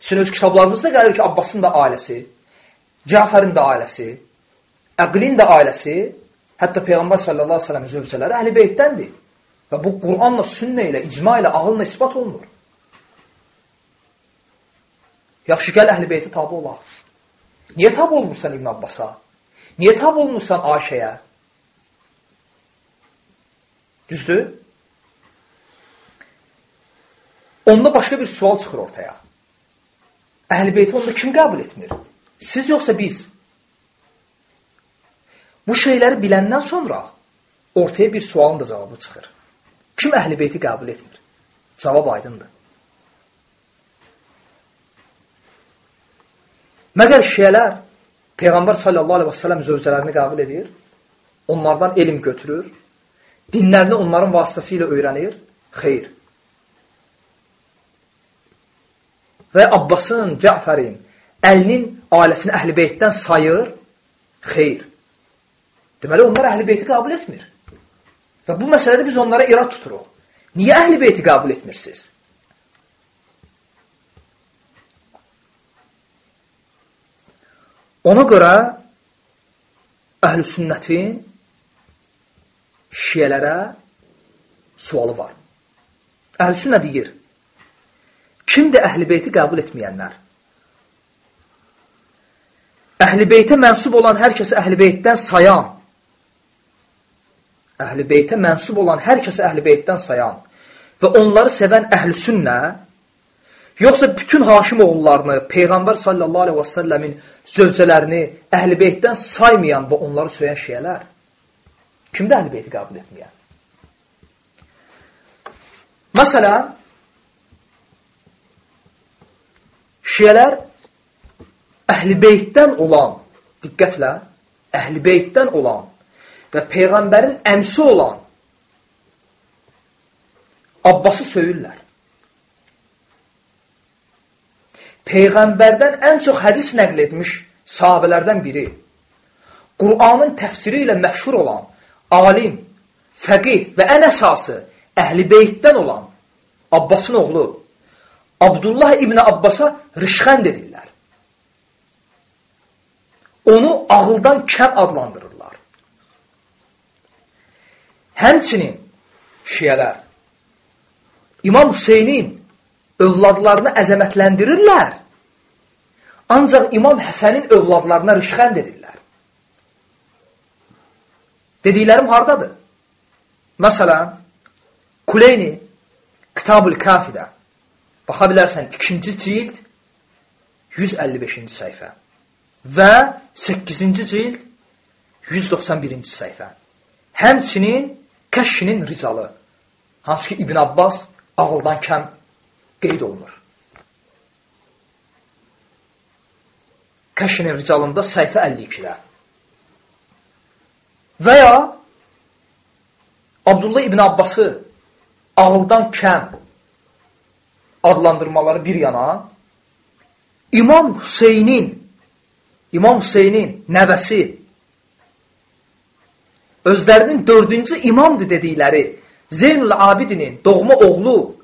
[SPEAKER 1] Sizin öz kitablarınızda gəlir ki, Abbasın da ailəsi, Cəfərin də ailəsi, Əqlin də ailəsi, hətta Peyğəmbər sallallahu aleyhi ve sellem zövcələri əhl-i beytdəndir. Və bu Quranla, sünnə ilə, icma ilə, ağılla ispat olunur. Yaxşı, gəl əhl-i beyti tabi olaq. Niyə tabi olmursan İbn Abbasa? Niyə tabi olmursan Ayşəyə? Düzdür? Onda başqa bir sual çıxır ortaya. Əhl-i beyti onda kim qəbul etmir? Siz yoxsa biz? Bu şeyləri biləndən sonra ortaya bir sualın da cavabı çıxır. Kim əhl-i beyti qəbul etmir? Cavab aydındır. Məgər şiyələr Peyğəmbər sallallahu aleyhi və səlləm zövcələrini qəbul edir, onlardan elm götürür, dinlərini onların vasitəsilə öyrənir? Xeyr. və Abbasın, Cəfərin, Əlinin ailəsini əhl-i beytdən sayır? Xeyr. Deməli, onlar əhl-i beyti qəbul etmir. Və bu məsələdə biz onlara irad tuturuq. Niyə əhl-i beyti qəbul etmirsiniz? Ona görə əhl-i sünnətin şiyələrə sualı var. Əhl-i sünnə deyir, kimdir əhl-i beyti qəbul etməyənlər? Əhl-i beytə mənsub olan hər kəsi əhl-i beytdən sayan, əhl-i beytə mənsub olan hər kəsi əhl-i beytdən sayan və onları sevən əhl-i sünnə, yoxsa bütün Haşim oğullarını, Peyğəmbər sallallahu aleyhi və səlləmin zövcələrini əhl-i beytdən saymayan və onları söyən şeyələr? Kimdə əhl-i beyti qəbul etməyən? Məsələn, şiyələr əhl-i beytdən olan, diqqətlə, əhl-i beytdən olan və Peyğəmbərin əmsi olan Abbası söyürlər. Peyğəmbərdən ən çox hədis nəql etmiş sahabələrdən biri, Qur'anın təfsiri ilə məşhur olan alim, fəqih və ən əsası əhl-i beytdən olan Abbasın oğlu Abdullah İbni Abbasa rişxənd edirlər. Onu ağıldan kəm adlandırırlar. Həmçinin şiyələr İmam Hüseynin övladlarını əzəmətləndirirlər. Ancaq İmam Həsənin övladlarına rişxənd edirlər. Dediklərim hardadır? Məsələn, Kuleyni Kitab-ül Kafidə baxa bilərsən ikinci cild 155-ci səhifə və 8-ci cild 191-ci səhifə. Həmçinin Kəşşinin ricalı, hansı ki İbn Abbas ağıldan kəm qeyd olunur. Kəşşinin ricalında səhifə 52-də. Və ya Abdullah İbn Abbası ağıldan kəm adlandırmaları bir yana, İmam Hüseynin, İmam Hüseynin nəvəsi, özlərinin dördüncü imamdır dedikləri Zeynul Abidinin doğma oğlu,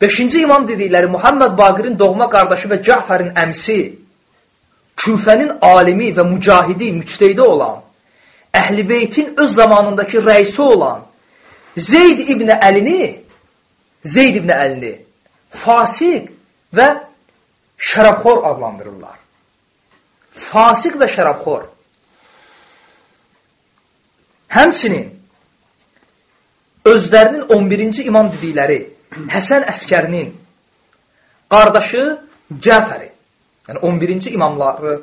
[SPEAKER 1] beşinci imam dedikləri Muhammed Baqirin doğma qardaşı və Cəfərin əmsi, Küfənin alimi və mücahidi, müçteydi olan, Əhl-i Beytin öz zamanındakı rəisi olan Zeyd İbni Əlini Zeyd İbni Əlini fasik və şərabxor adlandırırlar. Fasik və şərabxor. Həmçinin özlərinin 11-ci imam dedikləri Həsən əskərinin qardaşı Cəfəri, yəni 11-ci imamları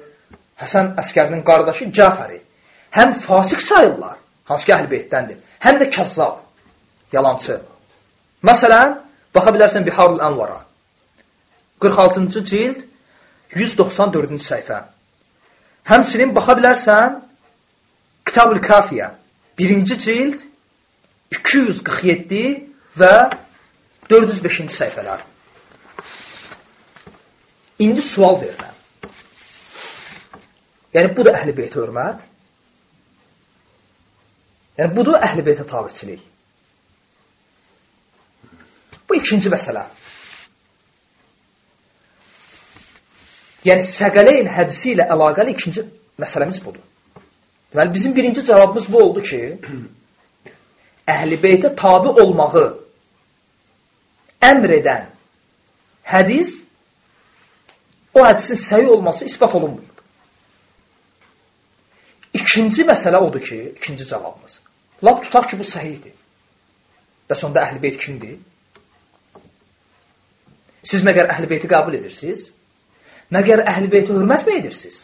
[SPEAKER 1] Həsən əskərinin qardaşı Cəfəri həm fasik sayırlar, hansı ki əhl-i beytdəndir, həm də kəzzab yalançı. Məsələn, baxa bilərsən Biharul Ənvara. 46-cı cild 194-cü səhifə. Həmçinin baxa bilərsən Kitab-ül Kafiyə 1-ci cild 247 və 405-ci səhifələr. İndi sual verirəm. Yəni, bu da əhl-i beytə hörmət. Yəni, bu da əhl-i beytə tabiçilik. Bu ikinci məsələ. Yəni, səqələyin hədisi ilə əlaqəli ikinci məsələmiz budur. Deməli, bizim birinci cavabımız bu oldu ki, əhl-i beytə tabi olmağı əmr edən hədis o hədisin səhi olması ispat olunmuyub. İkinci məsələ odur ki, ikinci cavabımız. Lab tutaq ki, bu səhihdir. Bəs onda əhl-i beyt kimdir? Siz məgər əhl-i beyti qəbul edirsiniz? Məgər əhl-i beyti hörmət mi edirsiniz?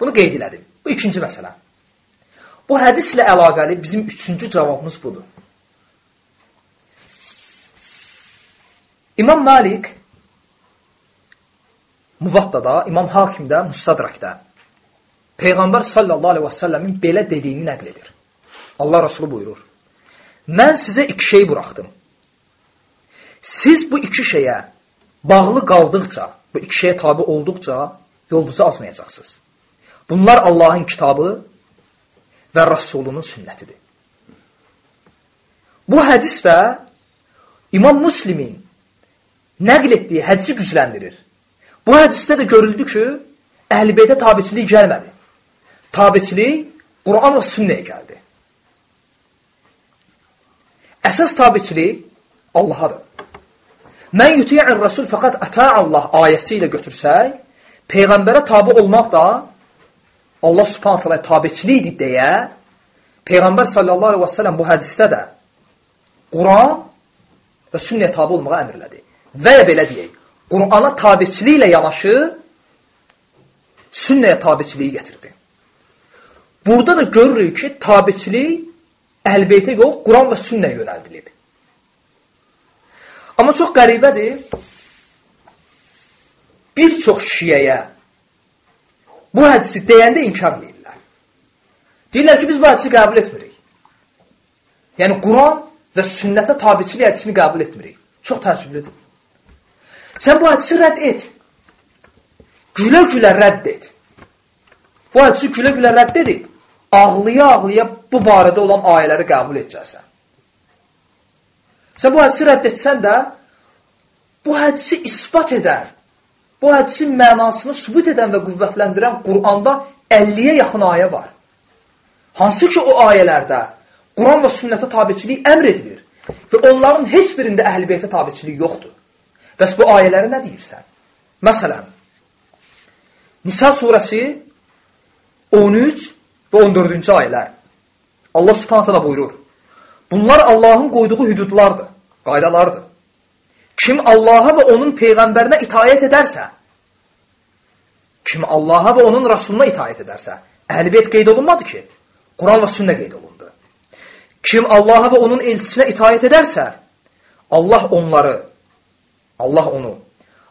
[SPEAKER 1] Bunu qeyd elədim. Bu ikinci məsələ. Bu hədislə əlaqəli bizim üçüncü cavabımız budur. İmam Malik Muvaddada, İmam Hakimdə, Mustadrakda Peyğəmbər sallallahu aleyhi və səlləmin belə dediyini nəql edir. Allah Rasulü buyurur. Mən sizə iki şey buraxdım. siz bu iki şeyə bağlı qaldıqca, bu iki şeyə tabi olduqca yolunuzu azmayacaqsınız. Bunlar Allahın kitabı və Rasulunun sünnətidir. Bu hədis də İmam Müslimin nəql etdiyi hədisi gücləndirir. Bu hədisdə də görüldü ki, əhl-i beytə tabiçilik gəlmədi. Tabiçilik Quran və sünnəyə gəldi. Əsas tabiçilik Allahadır. Mən yuti'ir Rasul fəqat ata Allah ayəsi ilə götürsək, Peyğəmbərə tabi olmaq da Allah subhanət hələ tabiçilikdir deyə Peyğəmbər sallallahu aleyhi və səlləm bu hədisdə də Quran və sünnəyə tabi olmağa əmrlədi. Və ya belə deyək, Qurana tabiçiliklə yanaşı sünnəyə tabiçiliyi gətirdi. Burada da görürük ki, tabiçilik əhl-beytə yox, Quran və sünnəyə yönəldilib. Amma çox qəribədir, bir çox şiyəyə bu hədisi deyəndə inkar edirlər. Deyirlər ki, biz bu hədisi qəbul etmirik. Yəni, Quran və sünnətə tabiçilik hədisini qəbul etmirik. Çox təəssüblüdür. Sən bu hədisi rədd et. Gülə-gülə rədd et. Bu hədisi gülə-gülə rədd edib, ağlıya-ağlıya bu barədə olan ayələri qəbul edəcəksən. Sən bu hədisi rədd etsən də, bu hədisi ispat edər, bu hədisin mənasını sübut edən və qüvvətləndirən Quranda 50-yə yaxın ayə var. Hansı ki, o ayələrdə Quran və sünnətə tabiçilik əmr edilir və onların heç birində əhl-i beytə tabiçilik yoxdur. Bəs bu ayələri nə deyirsən? Məsələn, Nisa surəsi 13 və 14-cü ayələr. Allah subhanətə da buyurur. Bunlar Allahın qoyduğu hüdudlardır, qaydalardır. Kim Allaha və onun Peyğəmbərinə itayət edərsə, kim Allaha və onun Rasuluna itayət edərsə, əhl-beyt qeyd olunmadı ki, Quran və sünnə qeyd olundu. Kim Allaha və onun elçisinə itayət edərsə, Allah onları, Allah onu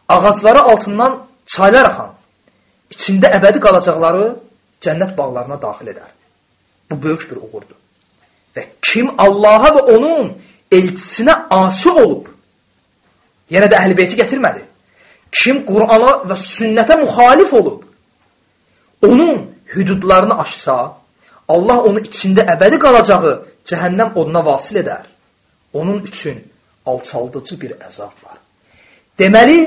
[SPEAKER 1] ağacları altından çaylar axan, içində əbədi qalacaqları cənnət bağlarına daxil edər. Bu böyük bir uğurdur. Və kim Allaha və onun elçisinə asi olub, yenə də əhl-beyti gətirmədi. Kim Qurana və sünnətə müxalif olub, onun hüdudlarını aşsa, Allah onu içində əbədi qalacağı cəhənnəm oduna vasil edər. Onun üçün alçaldıcı bir əzab var. Deməli,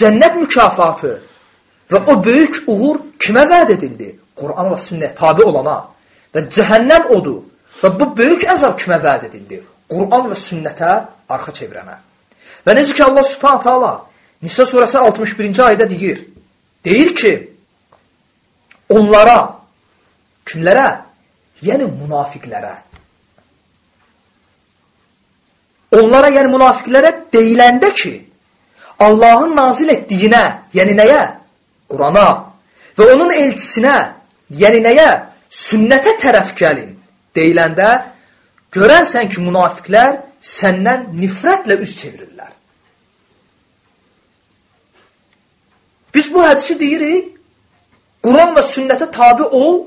[SPEAKER 1] cənnət mükafatı və o böyük uğur kimə vəd edildi? Quran və sünnət tabi olana və cəhənnəm odu və bu böyük əzab kimə vəd edildi? Quran və sünnətə arxa çevirənə. Və necə ki Allah Subhanahu taala Nisa surəsi 61-ci ayədə deyir. Deyir ki, onlara kimlərə? Yəni münafiqlərə. Onlara, yəni münafiqlərə deyiləndə ki, Allahın nazil etdiyinə, yəni nəyə? Qurana və onun elçisinə Yəni nəyə? Sünnətə tərəf gəlin deyiləndə görərsən ki, münafiqlər səndən nifrətlə üz çevirirlər. Biz bu hədisi deyirik, Quran və sünnətə tabi ol,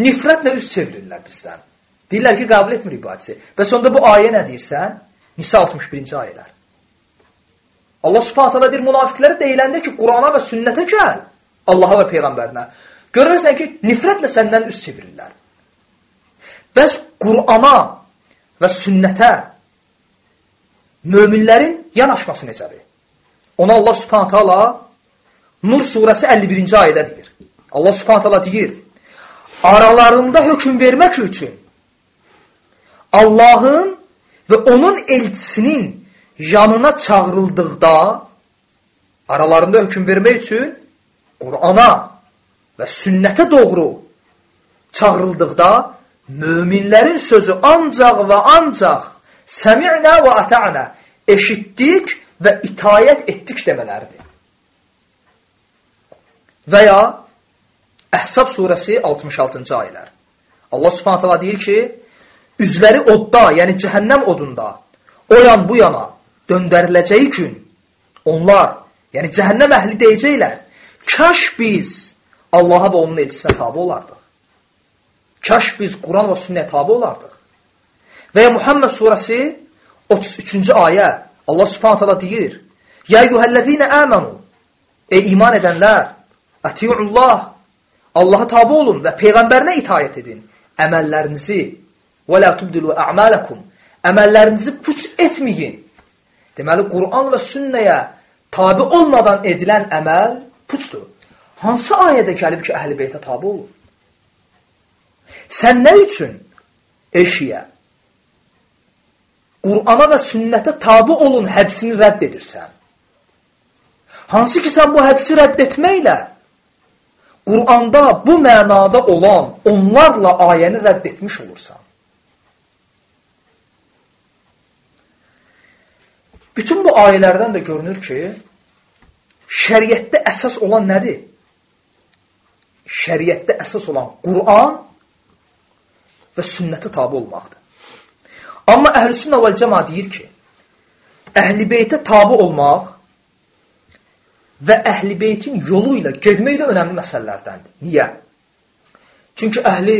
[SPEAKER 1] nifrətlə üz çevirirlər bizdən. Deyirlər ki, qəbul etmirik bu hədisi. Bəs onda bu ayə nə deyirsən? Nisa 61-ci ayələr. Allah subhanət hala deyir, münafiqlərə deyiləndə ki, Qurana və sünnətə gəl, Allaha və Peyğəmbərinə. Görürsən ki, nifrətlə səndən üst çevirirlər. Bəs Qurana və sünnətə möminlərin yanaşması necədir? Ona Allah subhanətə ala Nur surəsi 51-ci ayədə deyir. Allah subhanətə ala deyir, aralarında hökum vermək üçün Allahın və onun elçisinin yanına çağırıldıqda aralarında hökum vermək üçün Qurana və sünnətə doğru çağırıldıqda möminlərin sözü ancaq və ancaq səmi'nə və ata'nə eşitdik və itayət etdik demələridir. Və ya Əhsab surəsi 66-cı ayələr. Allah subhanət hala deyir ki, üzləri odda, yəni cəhənnəm odunda, o yan bu yana döndəriləcəyi gün onlar, yəni cəhənnəm əhli deyəcəklər, kaş biz Allaha və onun elçisinə tabi olardıq. Kaş biz Quran və sünnəyə tabi olardıq. Və ya Muhammed surəsi 33-cü ayə Allah subhanahu ta'ala deyir, Ya eyyuhəllezine amanu, ey iman edənlər, atiullah, Allaha tabi olun və Peyğəmbərinə itayət edin. Əməllərinizi və la tubdilu a'malakum. Əməllərinizi puç etməyin. Deməli, Quran və sünnəyə tabi olmadan edilən əməl puçdur. Hansı ayədə gəlib ki, əhl-i beytə tabi olur? Sən nə üçün eşiyə, Qurana və sünnətə tabi olun hədisini rədd edirsən? Hansı ki, sən bu hədisi rədd etməklə Quranda bu mənada olan onlarla ayəni rədd etmiş olursan. Bütün bu ayələrdən də görünür ki, şəriətdə əsas olan nədir? Şəriətdə əsas olan Quran və sünnətə tabi olmaqdır. Amma əhl-i vəl cəma deyir ki, əhl-i beytə tabi olmaq və əhl-i beytin yolu ilə gedmək də önəmli məsələlərdəndir. Niyə? Çünki əhli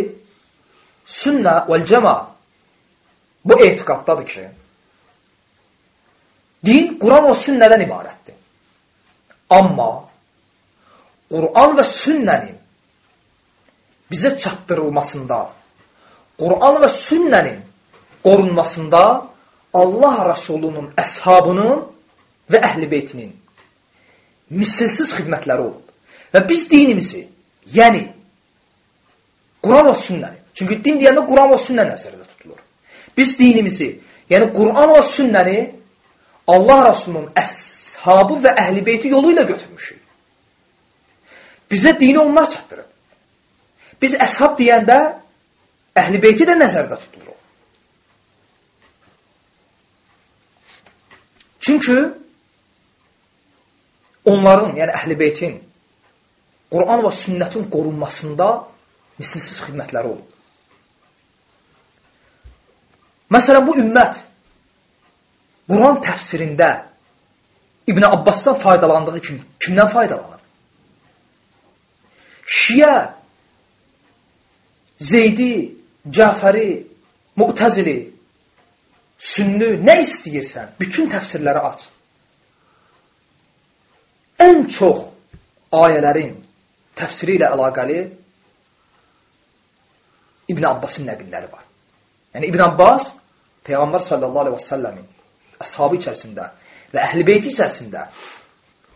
[SPEAKER 1] sünnə vəl cəma bu etiqaddadır ki, din Quran və sünnədən ibarətdir. Amma Quran və sünnənin bizə çatdırılmasında, Quran və sünnənin qorunmasında Allah Rasulunun əshabının və əhl-i beytinin misilsiz xidmətləri olub. Və biz dinimizi, yəni Quran və sünnəni, çünki din deyəndə Quran və sünnə nəzərdə tutulur. Biz dinimizi, yəni Quran və sünnəni Allah Rasulunun əshabı və əhl-i beyti yolu ilə götürmüşük. Bizə dini onlar çatdırıb. Biz əshab deyəndə əhl-i beyti də nəzərdə tutulur. Çünki onların, yəni əhl-i beytin Quran və sünnətin qorunmasında misilsiz xidmətləri olub. Məsələn, bu ümmət Quran təfsirində İbn Abbasdan faydalandığı kimi kimdən faydalanır? Şiyə, Zeydi, Cəfəri, Mu'təzili, Sünnü, nə istəyirsən, bütün təfsirləri aç ən çox ayələrin təfsiri ilə əlaqəli İbn Abbasın nəqilləri var. Yəni İbn Abbas Peyğəmbər sallallahu əleyhi və səlləmin əshabı içərisində və əhl-beyti içərisində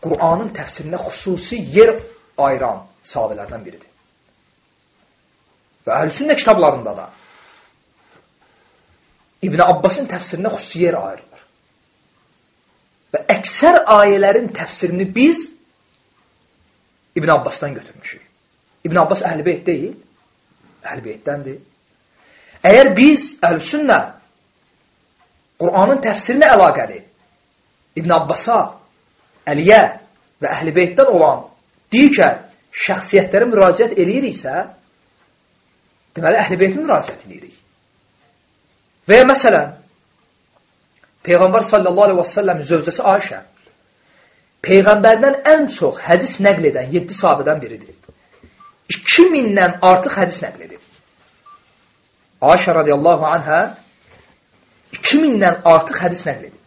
[SPEAKER 1] Qur'anın təfsirinə xüsusi yer ayıran sahabelərdən biridir. Və Əhl-Sünnə kitablarında da İbn Abbasın təfsirinə xüsusi yer ayırır. Və əksər ayələrin təfsirini biz İbn Abbasdan götürmüşük. İbn Abbas əhl-beyt deyil, əhl-beytdəndir. Əgər biz əhl-sünnə Qur'anın təfsirinə əlaqəli İbn Abbasa, Əliyə və əhl-beytdən olan digər şəxsiyyətlərə müraciət eləyiriksə, deməli əhl-beytə müraciət eləyirik. Və ya məsələn, Peyğəmbər sallallahu aleyhi və səlləm zövcəsi Ayşə Peyğəmbərdən ən çox hədis nəql edən 7 sahabədən biridir. 2000-dən artıq hədis nəql edib. Ayşə radiyallahu anhə 2000-dən artıq hədis nəql edib.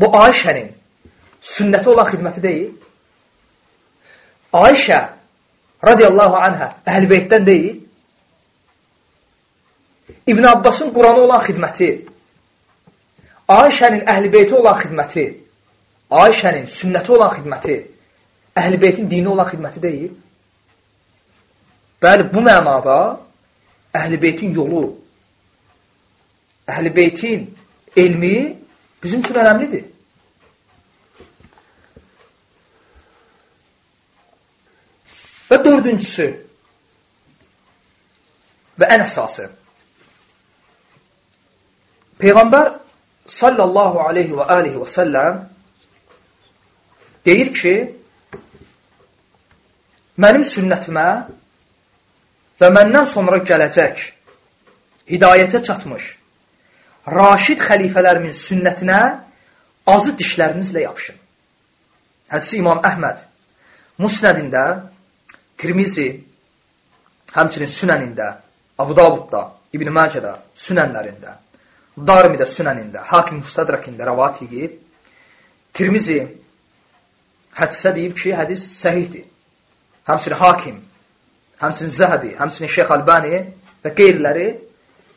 [SPEAKER 1] Bu Ayşənin sünnəti olan xidməti deyil. Ayşə radiyallahu anhə əhl-beytdən deyil. İbn Abbasın Qurana olan xidməti Ayşənin əhl-beyti olan xidməti, Ayşənin sünnəti olan xidməti, əhl-beytin dini olan xidməti deyil. Bəli, bu mənada əhl-beytin yolu, əhl-beytin elmi bizim üçün önəmlidir. Və dördüncüsü və ən əsası Peyğəmbər sallallahu aleyhi və alihi və səlləm deyir ki, mənim sünnətimə və məndən sonra gələcək hidayətə çatmış raşid xəlifələrimin sünnətinə azı dişlərinizlə yapışın. Hədisi İmam Əhməd Musnədində, Tirmizi, həmçinin Sünənində, Abu Davudda, İbn-i Məcədə, Sünənlərində, Darimidə, Sünənində, Hakim Mustadrakində rəvat edib, Tirmizi hədisə deyib ki, hədis səhihdir. Həmçinin Hakim, həmçinin Zəhəbi, həmçinin Şeyx Albani və qeyriləri,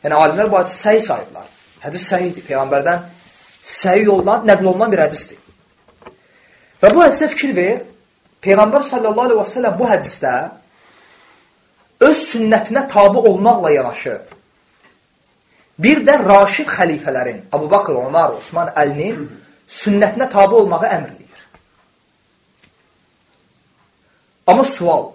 [SPEAKER 1] yəni alimlər bu hədisi səhih sayıblar. Hədis səhihdir. Peyğəmbərdən səhih yoldan, nəql olunan bir hədisdir. Və bu hədisə fikir ver, Peyğəmbər sallallahu aleyhi və səlləm bu hədisdə öz sünnətinə tabi olmaqla yanaşı, bir də Raşid xəlifələrin, Abu Bakr, Ömər, Osman, Əlinin sünnətinə tabi olmağı əmr edir. Amma sual,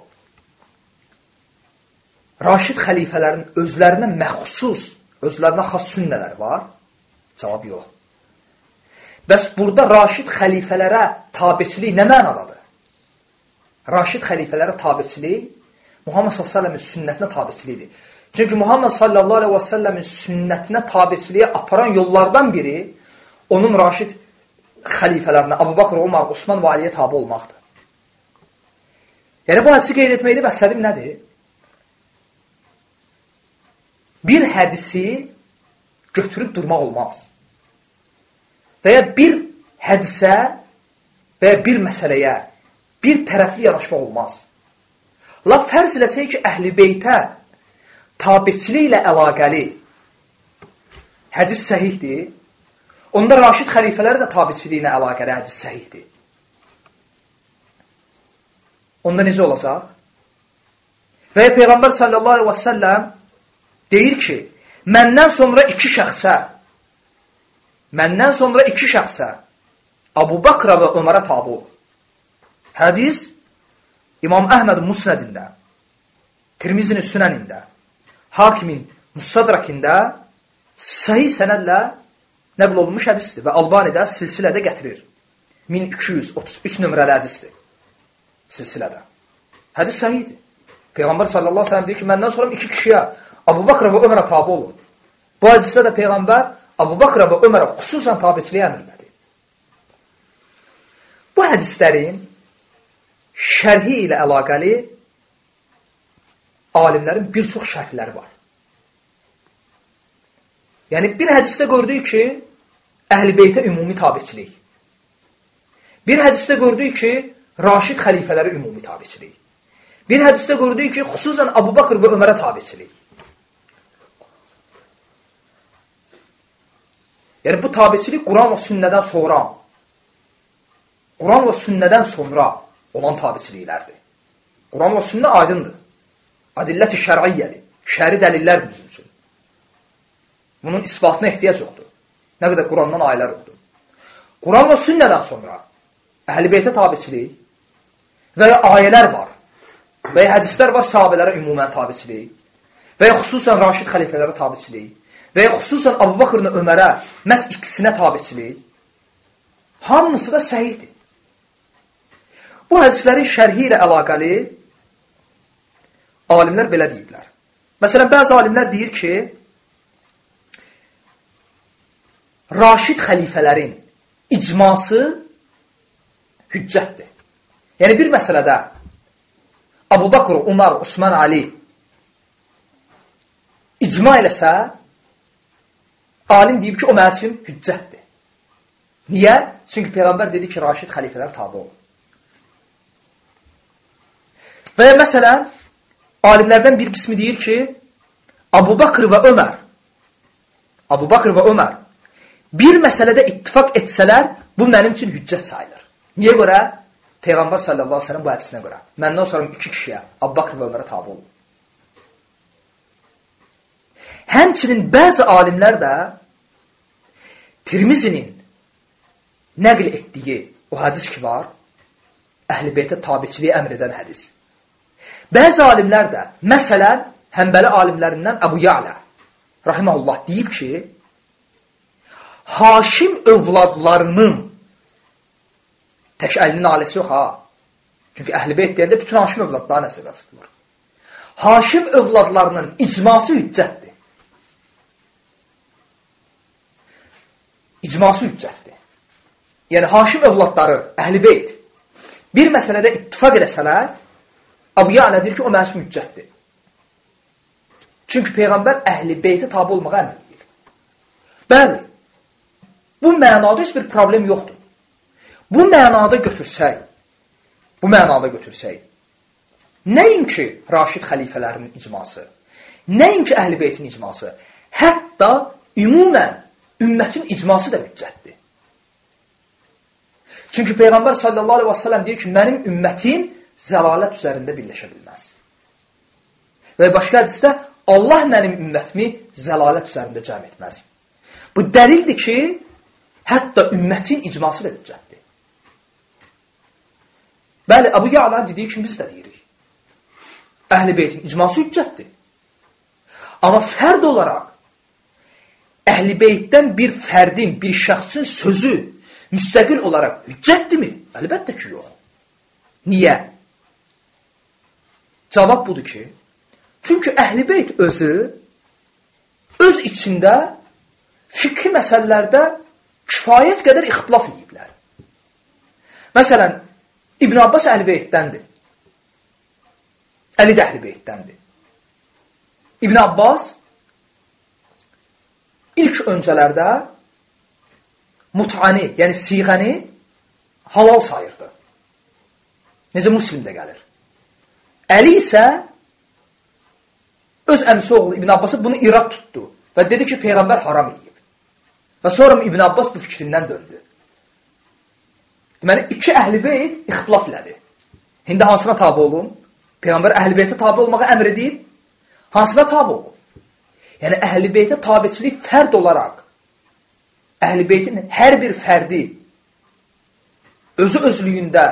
[SPEAKER 1] Raşid xəlifələrin özlərinə məxsus, özlərinə xas sünnələr var? Cavab yox. Bəs burada Raşid xəlifələrə tabiçilik nə mənadadır? Raşid xəlifələrə tabiçilik Muhammed s.ə.v-in sünnətinə tabiçilikdir. Çünki Muhammed s.ə.v-in sünnətinə tabiçiliyə aparan yollardan biri onun Raşid xəlifələrinə Abu Bakr, Umar, Osman və Aliyə tabi olmaqdır. Yəni, bu hədisi qeyd etməkdə məqsədim nədir? Bir hədisi götürüb durmaq olmaz. Və ya bir hədisə və ya bir məsələyə bir tərəfli yanaşmaq olmaz. Laf fərz eləsək ki, əhl-i beytə tabiçilik ilə əlaqəli hədis səhihdir. Onda Raşid xəlifələri də tabiçilik ilə əlaqəli hədis səhihdir. Onda necə olacaq? Və Peyğəmbər sallallahu aleyhi və səlləm deyir ki, məndən sonra iki şəxsə Məndən sonra iki şəxsə Abu Bakra və Ömərə tabi olur. Hədis İmam Əhməd Musnədində, Tirmizinin Sünənində, Hakimin Musadrakində səhih sənədlə nəql olunmuş hədisdir və Albanidə silsilədə gətirir. 1233 nömrəli hədisdir. Silsilədə. Hədis səhihdir. Peyğəmbər sallallahu aleyhi ve sellem deyir ki, məndən sonra iki kişiyə Abu Bakr və Ömərə tabi olur. Bu hədisdə də Peyğəmbər Abu Bakra və Ömərə xüsusən tabiçiliyə əmr elədi. Bu hədislərin şərhi ilə əlaqəli alimlərin bir çox şərhləri var. Yəni, bir hədisdə gördük ki, əhl-i beytə ümumi tabiçilik. Bir hədisdə gördük ki, Raşid xəlifələri ümumi tabiçilik. Bir hədisdə gördük ki, xüsusən Abu Bakr və Ömərə tabiçilik. Yəni bu tabiçilik Quran və sünnədən sonra Quran və sünnədən sonra olan tabiçiliklərdir. Quran və sünnə aydındır. Adilləti şər'iyyədir. Şəri dəlillərdir bizim üçün. Bunun isbatına ehtiyac yoxdur. Nə qədər Qurandan ayələr yoxdur. Quran və sünnədən sonra əhl-i beytə tabiçilik və ya ayələr var və ya hədislər var sahabələrə ümumən tabiçilik və ya xüsusən Raşid xəlifələrə tabiçilik və ya xüsusən Abu Bakırın Ömərə məhz ikisinə tabiçilik, hamısı da səhihdir. Bu hədislərin şərhi ilə əlaqəli alimlər belə deyiblər. Məsələn, bəzi alimlər deyir ki, Raşid xəlifələrin icması hüccətdir. Yəni, bir məsələdə Abu Bakr, Umar, Osman, Ali icma eləsə, Alim deyib ki, o mənim üçün hüccətdir. Niyə? Çünki Peyğəmbər dedi ki, Raşid xəlifələr tabi olur. Və ya məsələn, alimlərdən bir qismi deyir ki, Abu Bakr və Ömər Abu Bakr və Ömər bir məsələdə ittifak etsələr, bu mənim üçün hüccət sayılır. Niyə görə? Peyğəmbər sallallahu aleyhi ve sellem bu hədisinə görə. Məndən sonra iki kişiyə, Abu Bakr və Ömərə tabi olur. Həmçinin bəzi alimlər də Tirmizinin nəql etdiyi o hədis ki var, əhl-i beytə tabiçiliyi əmr edən hədis. Bəzi alimlər də, məsələn, həmbəli alimlərindən Əbu Ya'lə rahiməhullah deyib ki, Haşim övladlarının tək əlinin ailəsi yox ha. Çünki əhl-i beyt deyəndə bütün Haşim övladları nəsə qasıdılır. Haşim övladlarının icması hüccətdir. İcması hüccətdir. Yəni, Haşim övladları, əhl-i beyt bir məsələdə ittifak eləsələr, Abu Ya'lə deyir ki, o mənim hüccətdir. Çünki Peyğəmbər əhl-i beyti tabi olmağa əmr edir. Bəli, bu mənada heç bir problem yoxdur. Bu mənada götürsək, bu mənada götürsək, nəinki Raşid xəlifələrinin icması, nəinki Əhl-i Beytin icması, hətta ümumən ümmətin icması da hüccətdir. Çünki Peyğəmbər sallallahu aleyhi və səlləm deyir ki, mənim ümmətim zəlalət üzərində birləşə bilməz. Və başqa hədisdə Allah mənim ümmətimi zəlalət üzərində cəm etməz. Bu dəlildir ki, hətta ümmətin icması da hüccətdir. Bəli, Əbu Ya'la dediyi kimi biz də deyirik. Əhl-i beytin icması hüccətdir. Amma fərd olaraq Əhl-i beytdən bir fərdin, bir şəxsin sözü müstəqil olaraq hüccətdirmi? Əlbəttə ki, yox. Niyə? Cavab budur ki, çünki Əhl-i beyt özü öz içində fikri məsələlərdə kifayət qədər ixtilaf ediblər. Məsələn, İbn Abbas Əhl-i beytdəndir. Əli də Əhl-i beytdəndir. İbn Abbas ilk öncələrdə mutani, yəni siğəni halal sayırdı. Necə Müslimdə gəlir. Əli isə öz əmsi oğlu İbn Abbası bunu irad tutdu və dedi ki, Peyğəmbər haram edib. Və sonra İbn Abbas bu fikrindən döndü. Deməli, iki əhl-i beyt ixtilaf elədi. İndi hansına tabi olun? Peyğəmbər əhl-i beytə tabi olmağa əmr edib, hansına tabi olun? Yəni, əhl-i beytə tabiçilik fərd olaraq, əhl-i beytin hər bir fərdi özü özlüyündə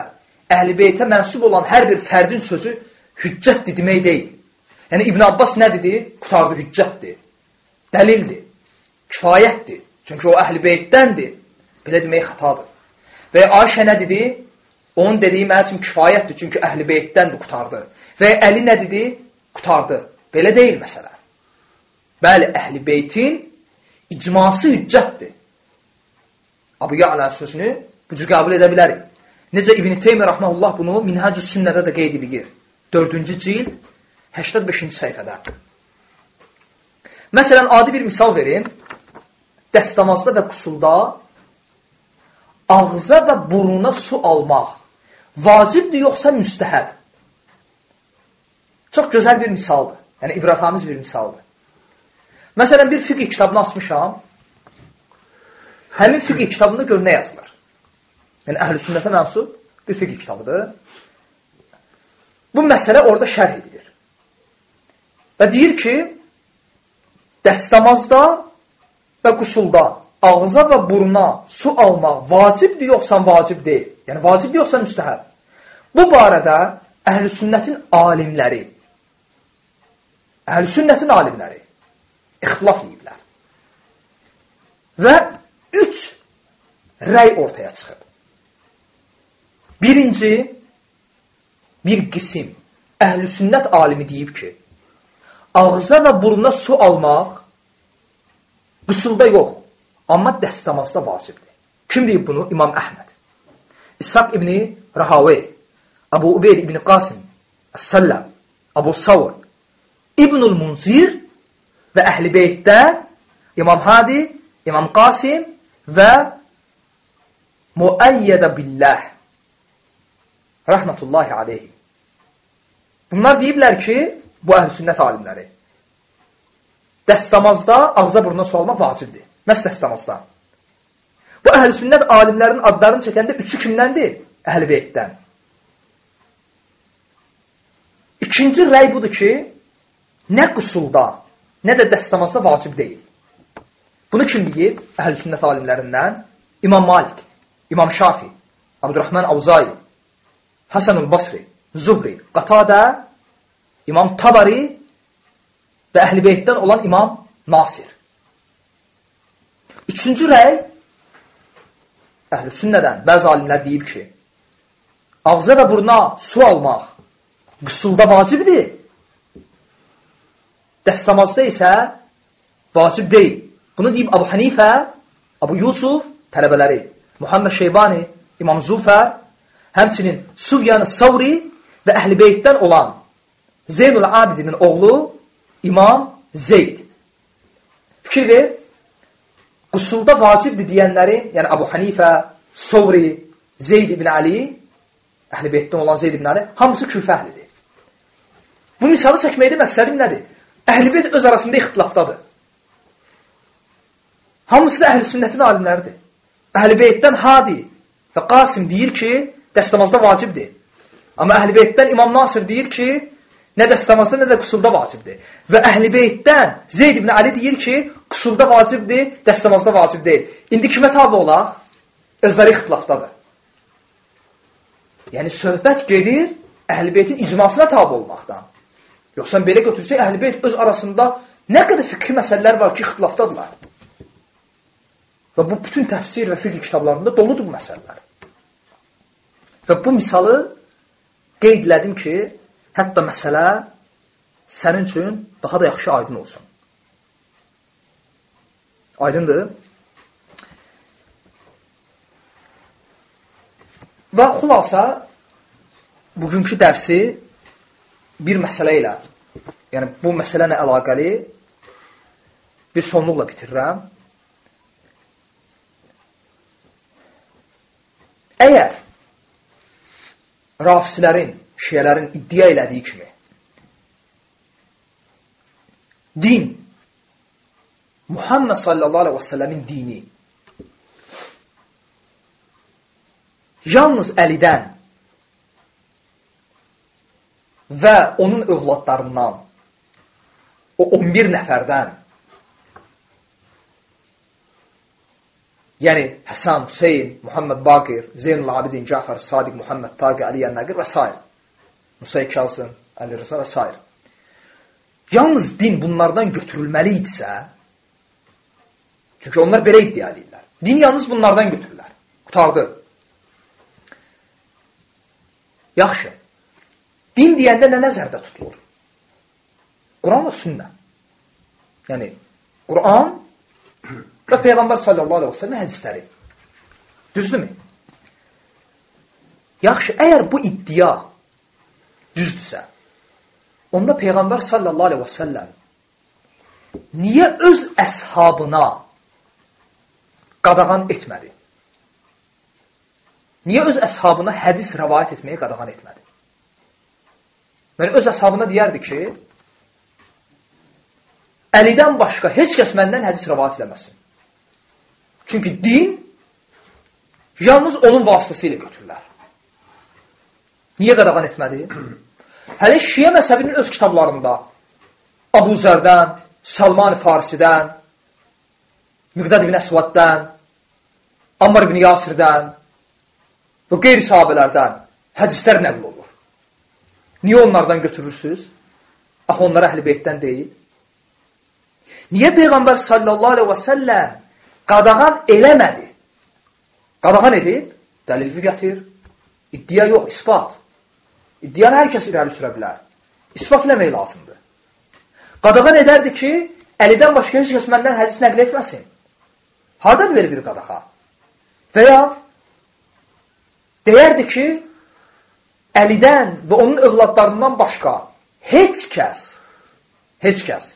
[SPEAKER 1] əhl-i beytə mənsub olan hər bir fərdin sözü hüccətdir demək deyil. Yəni, İbn Abbas nə dedi? Qutardı, hüccətdir. Dəlildir. Kifayətdir. Çünki o əhl-i beytdəndir. Belə demək xatadır. Və Ayşə nə dedi? Onun dediyi mənim üçün kifayətdir. Çünki əhl-i beytdəndir, qutardı. Və Əli nə dedi? Qutardı. Belə deyil məsələ. Bəli, əhl-i beytin icması hüccətdir. Abu Ya'la sözünü bu cür qəbul edə bilərik. Necə İbn-i Teymiyyə rəhməhullah bunu Minhacü Sünnədə də qeyd edir. 4-cü cild 85-ci səhifədə. Məsələn, adi bir misal verin. Dəstəmazda və qusulda ağza və buruna su almaq vacibdir yoxsa müstəhəb? Çox gözəl bir misaldır. Yəni, ibrətamiz bir misaldır. Məsələn, bir fiqh kitabını açmışam. Həmin fiqh kitabında gör nə yazılır. Yəni, əhl-i sünnətə mənsub bir fiqh kitabıdır. Bu məsələ orada şərh edilir. Və deyir ki, dəstəmazda və qusulda ağza və buruna su almaq vacibdir yoxsa vacib deyil. Yəni, vacibdir yoxsa müstəhəb. Bu barədə əhl-i sünnətin alimləri, əhl-i sünnətin alimləri ixtilaf ediblər. Və üç rəy ortaya çıxıb. Birinci, bir qisim əhl-i sünnət alimi deyib ki, ağza və buruna su almaq qüsulda yox, amma dəstəmazda vacibdir. Kim deyib bunu? İmam Əhməd. İshaq ibn Rahavi, Abu Ubeyd ibn Qasim, Əs-Səllam, Abu Savr, İbnül Munzir və Əhl-i Beytdə İmam Hadi, İmam Qasim və Muəyyədə billah rəhmətullahi aleyhi. Bunlar deyiblər ki, bu əhl sünnət alimləri dəstəmazda ağza buruna su almaq vacibdir. Məhz dəstəmazda. Bu əhl sünnət alimlərinin adlarını çəkəndə üçü kimdəndir? Əhl-i Beytdən. İkinci rəy budur ki, nə qusulda, nə də dəstəmazda vacib deyil. Bunu kim deyib? Əhl-i sünnət alimlərindən İmam Malik, İmam Şafi, Abdurrahman Avzai, Hasanul Basri, Zuhri, Qatada, İmam Tabari və Əhl-i Beytdən olan İmam Nasir. Üçüncü rəy Əhl-i sünnədən bəzi alimlər deyib ki, ağza və buruna su almaq qüsulda vacibdir. Dəstəmazda isə vacib deyil. Bunu deyib Abu Hanifə, Abu Yusuf tələbələri, Muhammed Şeybani, İmam Zufər, həmçinin Sufyan Savri və Əhl-i Beytdən olan Zeynul Abidinin oğlu İmam Zeyd. Fikir ver, qusulda vacibdir deyənlərin, yəni Abu Hanifə, Sovri, Zeyd ibn Ali, əhl-i beytdən olan Zeyd ibn Ali, hamısı küfə əhlidir. Bu misalı çəkməkdə məqsədim nədir? Əhl-i beyt öz arasında ixtilafdadır. Hamısı da əhl-i sünnətin alimləridir. Əhl-i beytdən Hadi və Qasim deyir ki, dəstəmazda vacibdir. Amma əhl-i beytdən İmam Nasir deyir ki, nə dəstəmazda, nə də qusulda vacibdir. Və əhl-i beytdən Zeyd ibn Ali deyir ki, qusulda vacibdir, dəstəmazda vacib deyil. İndi kimə tabi olaq? Özləri ixtilafdadır. Yəni, söhbət gedir əhl-i beytin icmasına tabi olmaqdan. Yoxsa belə götürsək, əhl-i beyt öz arasında nə qədər fikri məsələlər var ki, ixtilafdadılar. Və bu bütün təfsir və fiqh kitablarında doludur bu məsələlər. Və bu misalı qeyd elədim ki, hətta məsələ sənin üçün daha da yaxşı aydın olsun. Aydındır? Və xulasa bugünkü dərsi bir məsələ ilə, yəni bu məsələ ilə əlaqəli bir sonluqla bitirirəm. Əgər rafisilərin, şiyələrin iddia elədiyi kimi din Muhammed sallallahu aleyhi və səlləmin dini yalnız Əlidən və onun övladlarından o 11 nəfərdən Yəni Həsən, Hüseyin, Muhammed Baqir, Zeynul Abidin, Cəfər, Sadiq, Muhammed Taqi, Ali Ən-Nəqir və s. Musa Kazım, Əli Rıza və s. Yalnız din bunlardan götürülməli idisə, çünki onlar belə iddia edirlər. Din yalnız bunlardan götürürlər. Qutardı. Yaxşı. Din deyəndə nə nəzərdə tutulur? Quran və sünnə. Yəni, Quran Və Peyğəmbər sallallahu aleyhi və səlləmin hədisləri. Düzdürmü? Yaxşı, əgər bu iddia düzdürsə, onda Peyğəmbər sallallahu aleyhi və səlləm niyə öz əshabına qadağan etmədi? Niyə öz əshabına hədis rəvayət etməyə qadağan etmədi? Yəni, öz əshabına deyərdi ki, Əlidən başqa heç kəs məndən hədis rəvayət eləməsin. Çünki din yalnız onun vasitəsilə götürülər. Niyə qadağan etmədi? Hələ Şiyə məzhəbinin öz kitablarında Abu Zərdən, Salman Farisidən, Miqdad ibn Əsvaddən, Ammar ibn Yasirdən və qeyri sahabələrdən hədislər nəql olur. Niyə onlardan götürürsünüz? Axı onlar əhl-i beytdən deyil. Niyə Peyğəmbər sallallahu aleyhi və səlləm qadağan eləmədi. Qadağan edib, dəlilvi gətir. İddia yox, ispat. İddianı hər kəs irəli sürə bilər. İspat eləmək lazımdır. Qadağan edərdi ki, əlidən başqa heç kəs məndən hədis nəql etməsin. Hardan verir bir qadağa? Və ya deyərdi ki, əlidən və onun övladlarından başqa heç kəs, heç kəs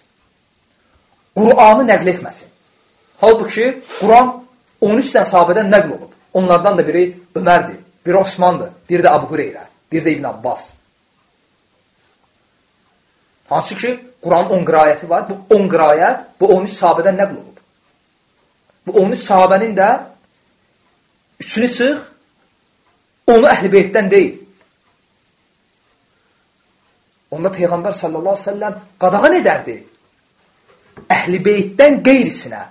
[SPEAKER 1] Qur'anı nəql etməsin. Halbuki Quran 13 dənə sahabədən nəql olub. Onlardan da biri Ömərdir, biri Osmandır, biri də Abu Hureyrə, biri də İbn Abbas. Hansı ki, Quranın 10 qirayəti var. Bu 10 qirayət, bu 13 sahabədən nəql olub. Bu 13 sahabənin də üçünü çıx, onu əhl-i beytdən deyil. Onda Peyğəmbər sallallahu aleyhi ve selləm qadağan edərdi əhl-i beytdən qeyrisinə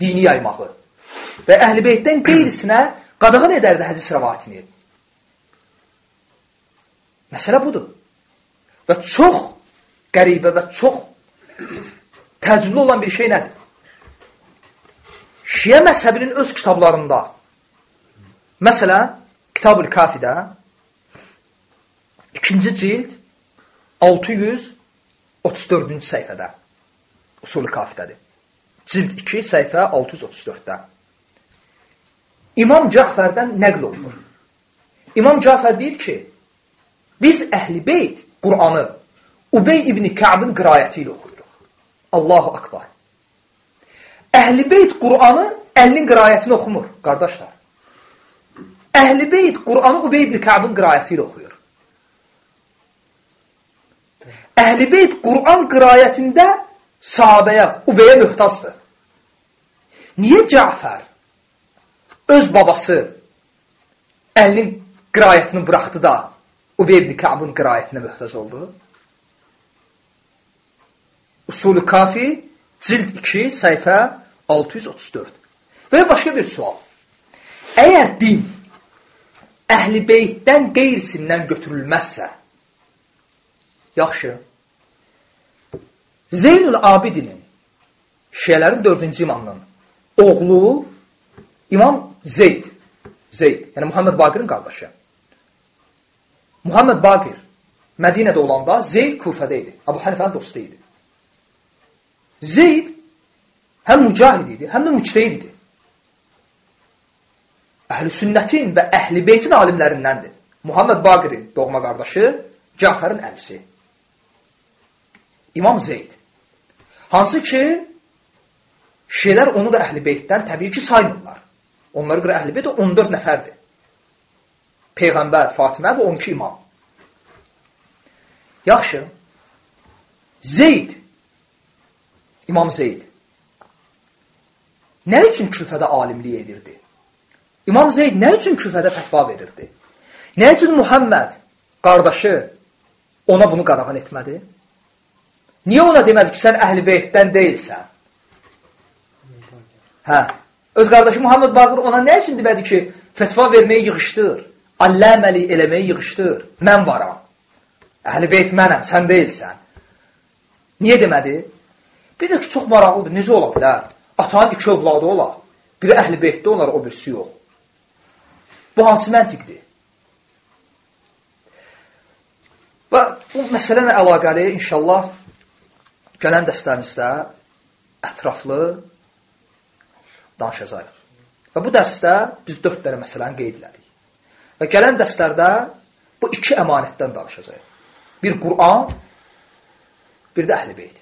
[SPEAKER 1] dini yaymağı və əhl-i beytdən qeyrisinə qadağan edərdi hədis rəvatini. Məsələ budur. Və çox qəribə və çox təcrübli olan bir şey nədir? Şiə məzhəbinin öz kitablarında məsələn, Kitab-ül Kafidə ikinci cild 634-cü səhifədə Usul-ü Kafidədir. Cild 2, səhifə 634-də. İmam Cəfərdən nəql olunur. İmam Cəfər deyir ki, biz əhl-i beyt Qur'anı Ubey ibn Kəbin qirayəti ilə oxuyuruq. Allahu akbar. Əhl-i Beyt Qur'anı əlinin qirayətini oxumur, qardaşlar. Əhl-i Beyt Qur'anı Ubey ibn Kəbin qirayəti ilə oxuyur. Əhl-i Beyt Qur'an qirayətində sahabəyə, Ubeyə möhtazdır. Niyə Cəfər öz babası əlinin qirayətini buraxdı da Ubey ibn Kəbin qirayətinə möhtac oldu? Usulü Kafi cild 2 səhifə 634. Və başqa bir sual. Əgər din əhl-i beytdən qeyrisindən götürülməzsə, yaxşı, Zeynül Abidinin, şiyələrin dördüncü imamının oğlu İmam Zeyd, Zeyd, yəni Muhammed Baqirin qardaşı. Muhammed Baqir Mədinədə olanda Zeyd Kufədə idi. Abu Hanifənin dostu idi. Zeyd həm mücahid idi, həm də müctehid idi. Əhl-i sünnətin və əhl-i beytin alimlərindəndir. Muhammed Baqirin doğma qardaşı, Cəfərin əmsi. İmam Zeyd. Hansı ki, şeylər onu da əhl-i beytdən təbii ki, saymırlar. Onlara görə əhl-i beyt 14 nəfərdir. Peyğəmbər, Fatimə və 12 imam. Yaxşı, Zeyd, İmam Zeyd, nə üçün küfədə alimlik edirdi? İmam Zeyd nə üçün küfədə fətva verirdi? Nə üçün Muhammed qardaşı ona bunu qadağan etmədi? Niyə ona demədi ki, sən əhl-i beytdən deyilsən? Hə. Öz qardaşı Muhammed Baqir ona nə üçün demədi ki, fətva verməyi yığışdır, alləməli eləməyi yığışdır, mən varam. Əhl-i beyt mənəm, sən deyilsən. Niyə demədi? Bir də ki, çox maraqlıdır, necə ola bilər? Atanın iki övladı olar. Biri əhl-i beytdə olar, o birisi yox. Bu hansı məntiqdir? Və bu məsələ ilə əlaqəli inşallah gələn dərslərimizdə ətraflı danışacağıq. Və bu dərsdə biz dörd dənə məsələni qeyd elədik. Və gələn dərslərdə bu iki əmanətdən danışacağıq. Bir Qur'an, bir də əhl-i beyt.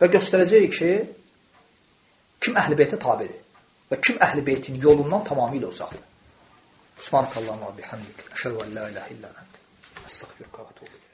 [SPEAKER 1] Və göstərəcəyik ki, kim əhl-i beytə tabidir və kim əhl-i beytin yolundan tamamilə uzaqdır. Subhanakallahumma bihamdik. Əşhadu an la ilaha illa ent. Estağfiruka və etûbü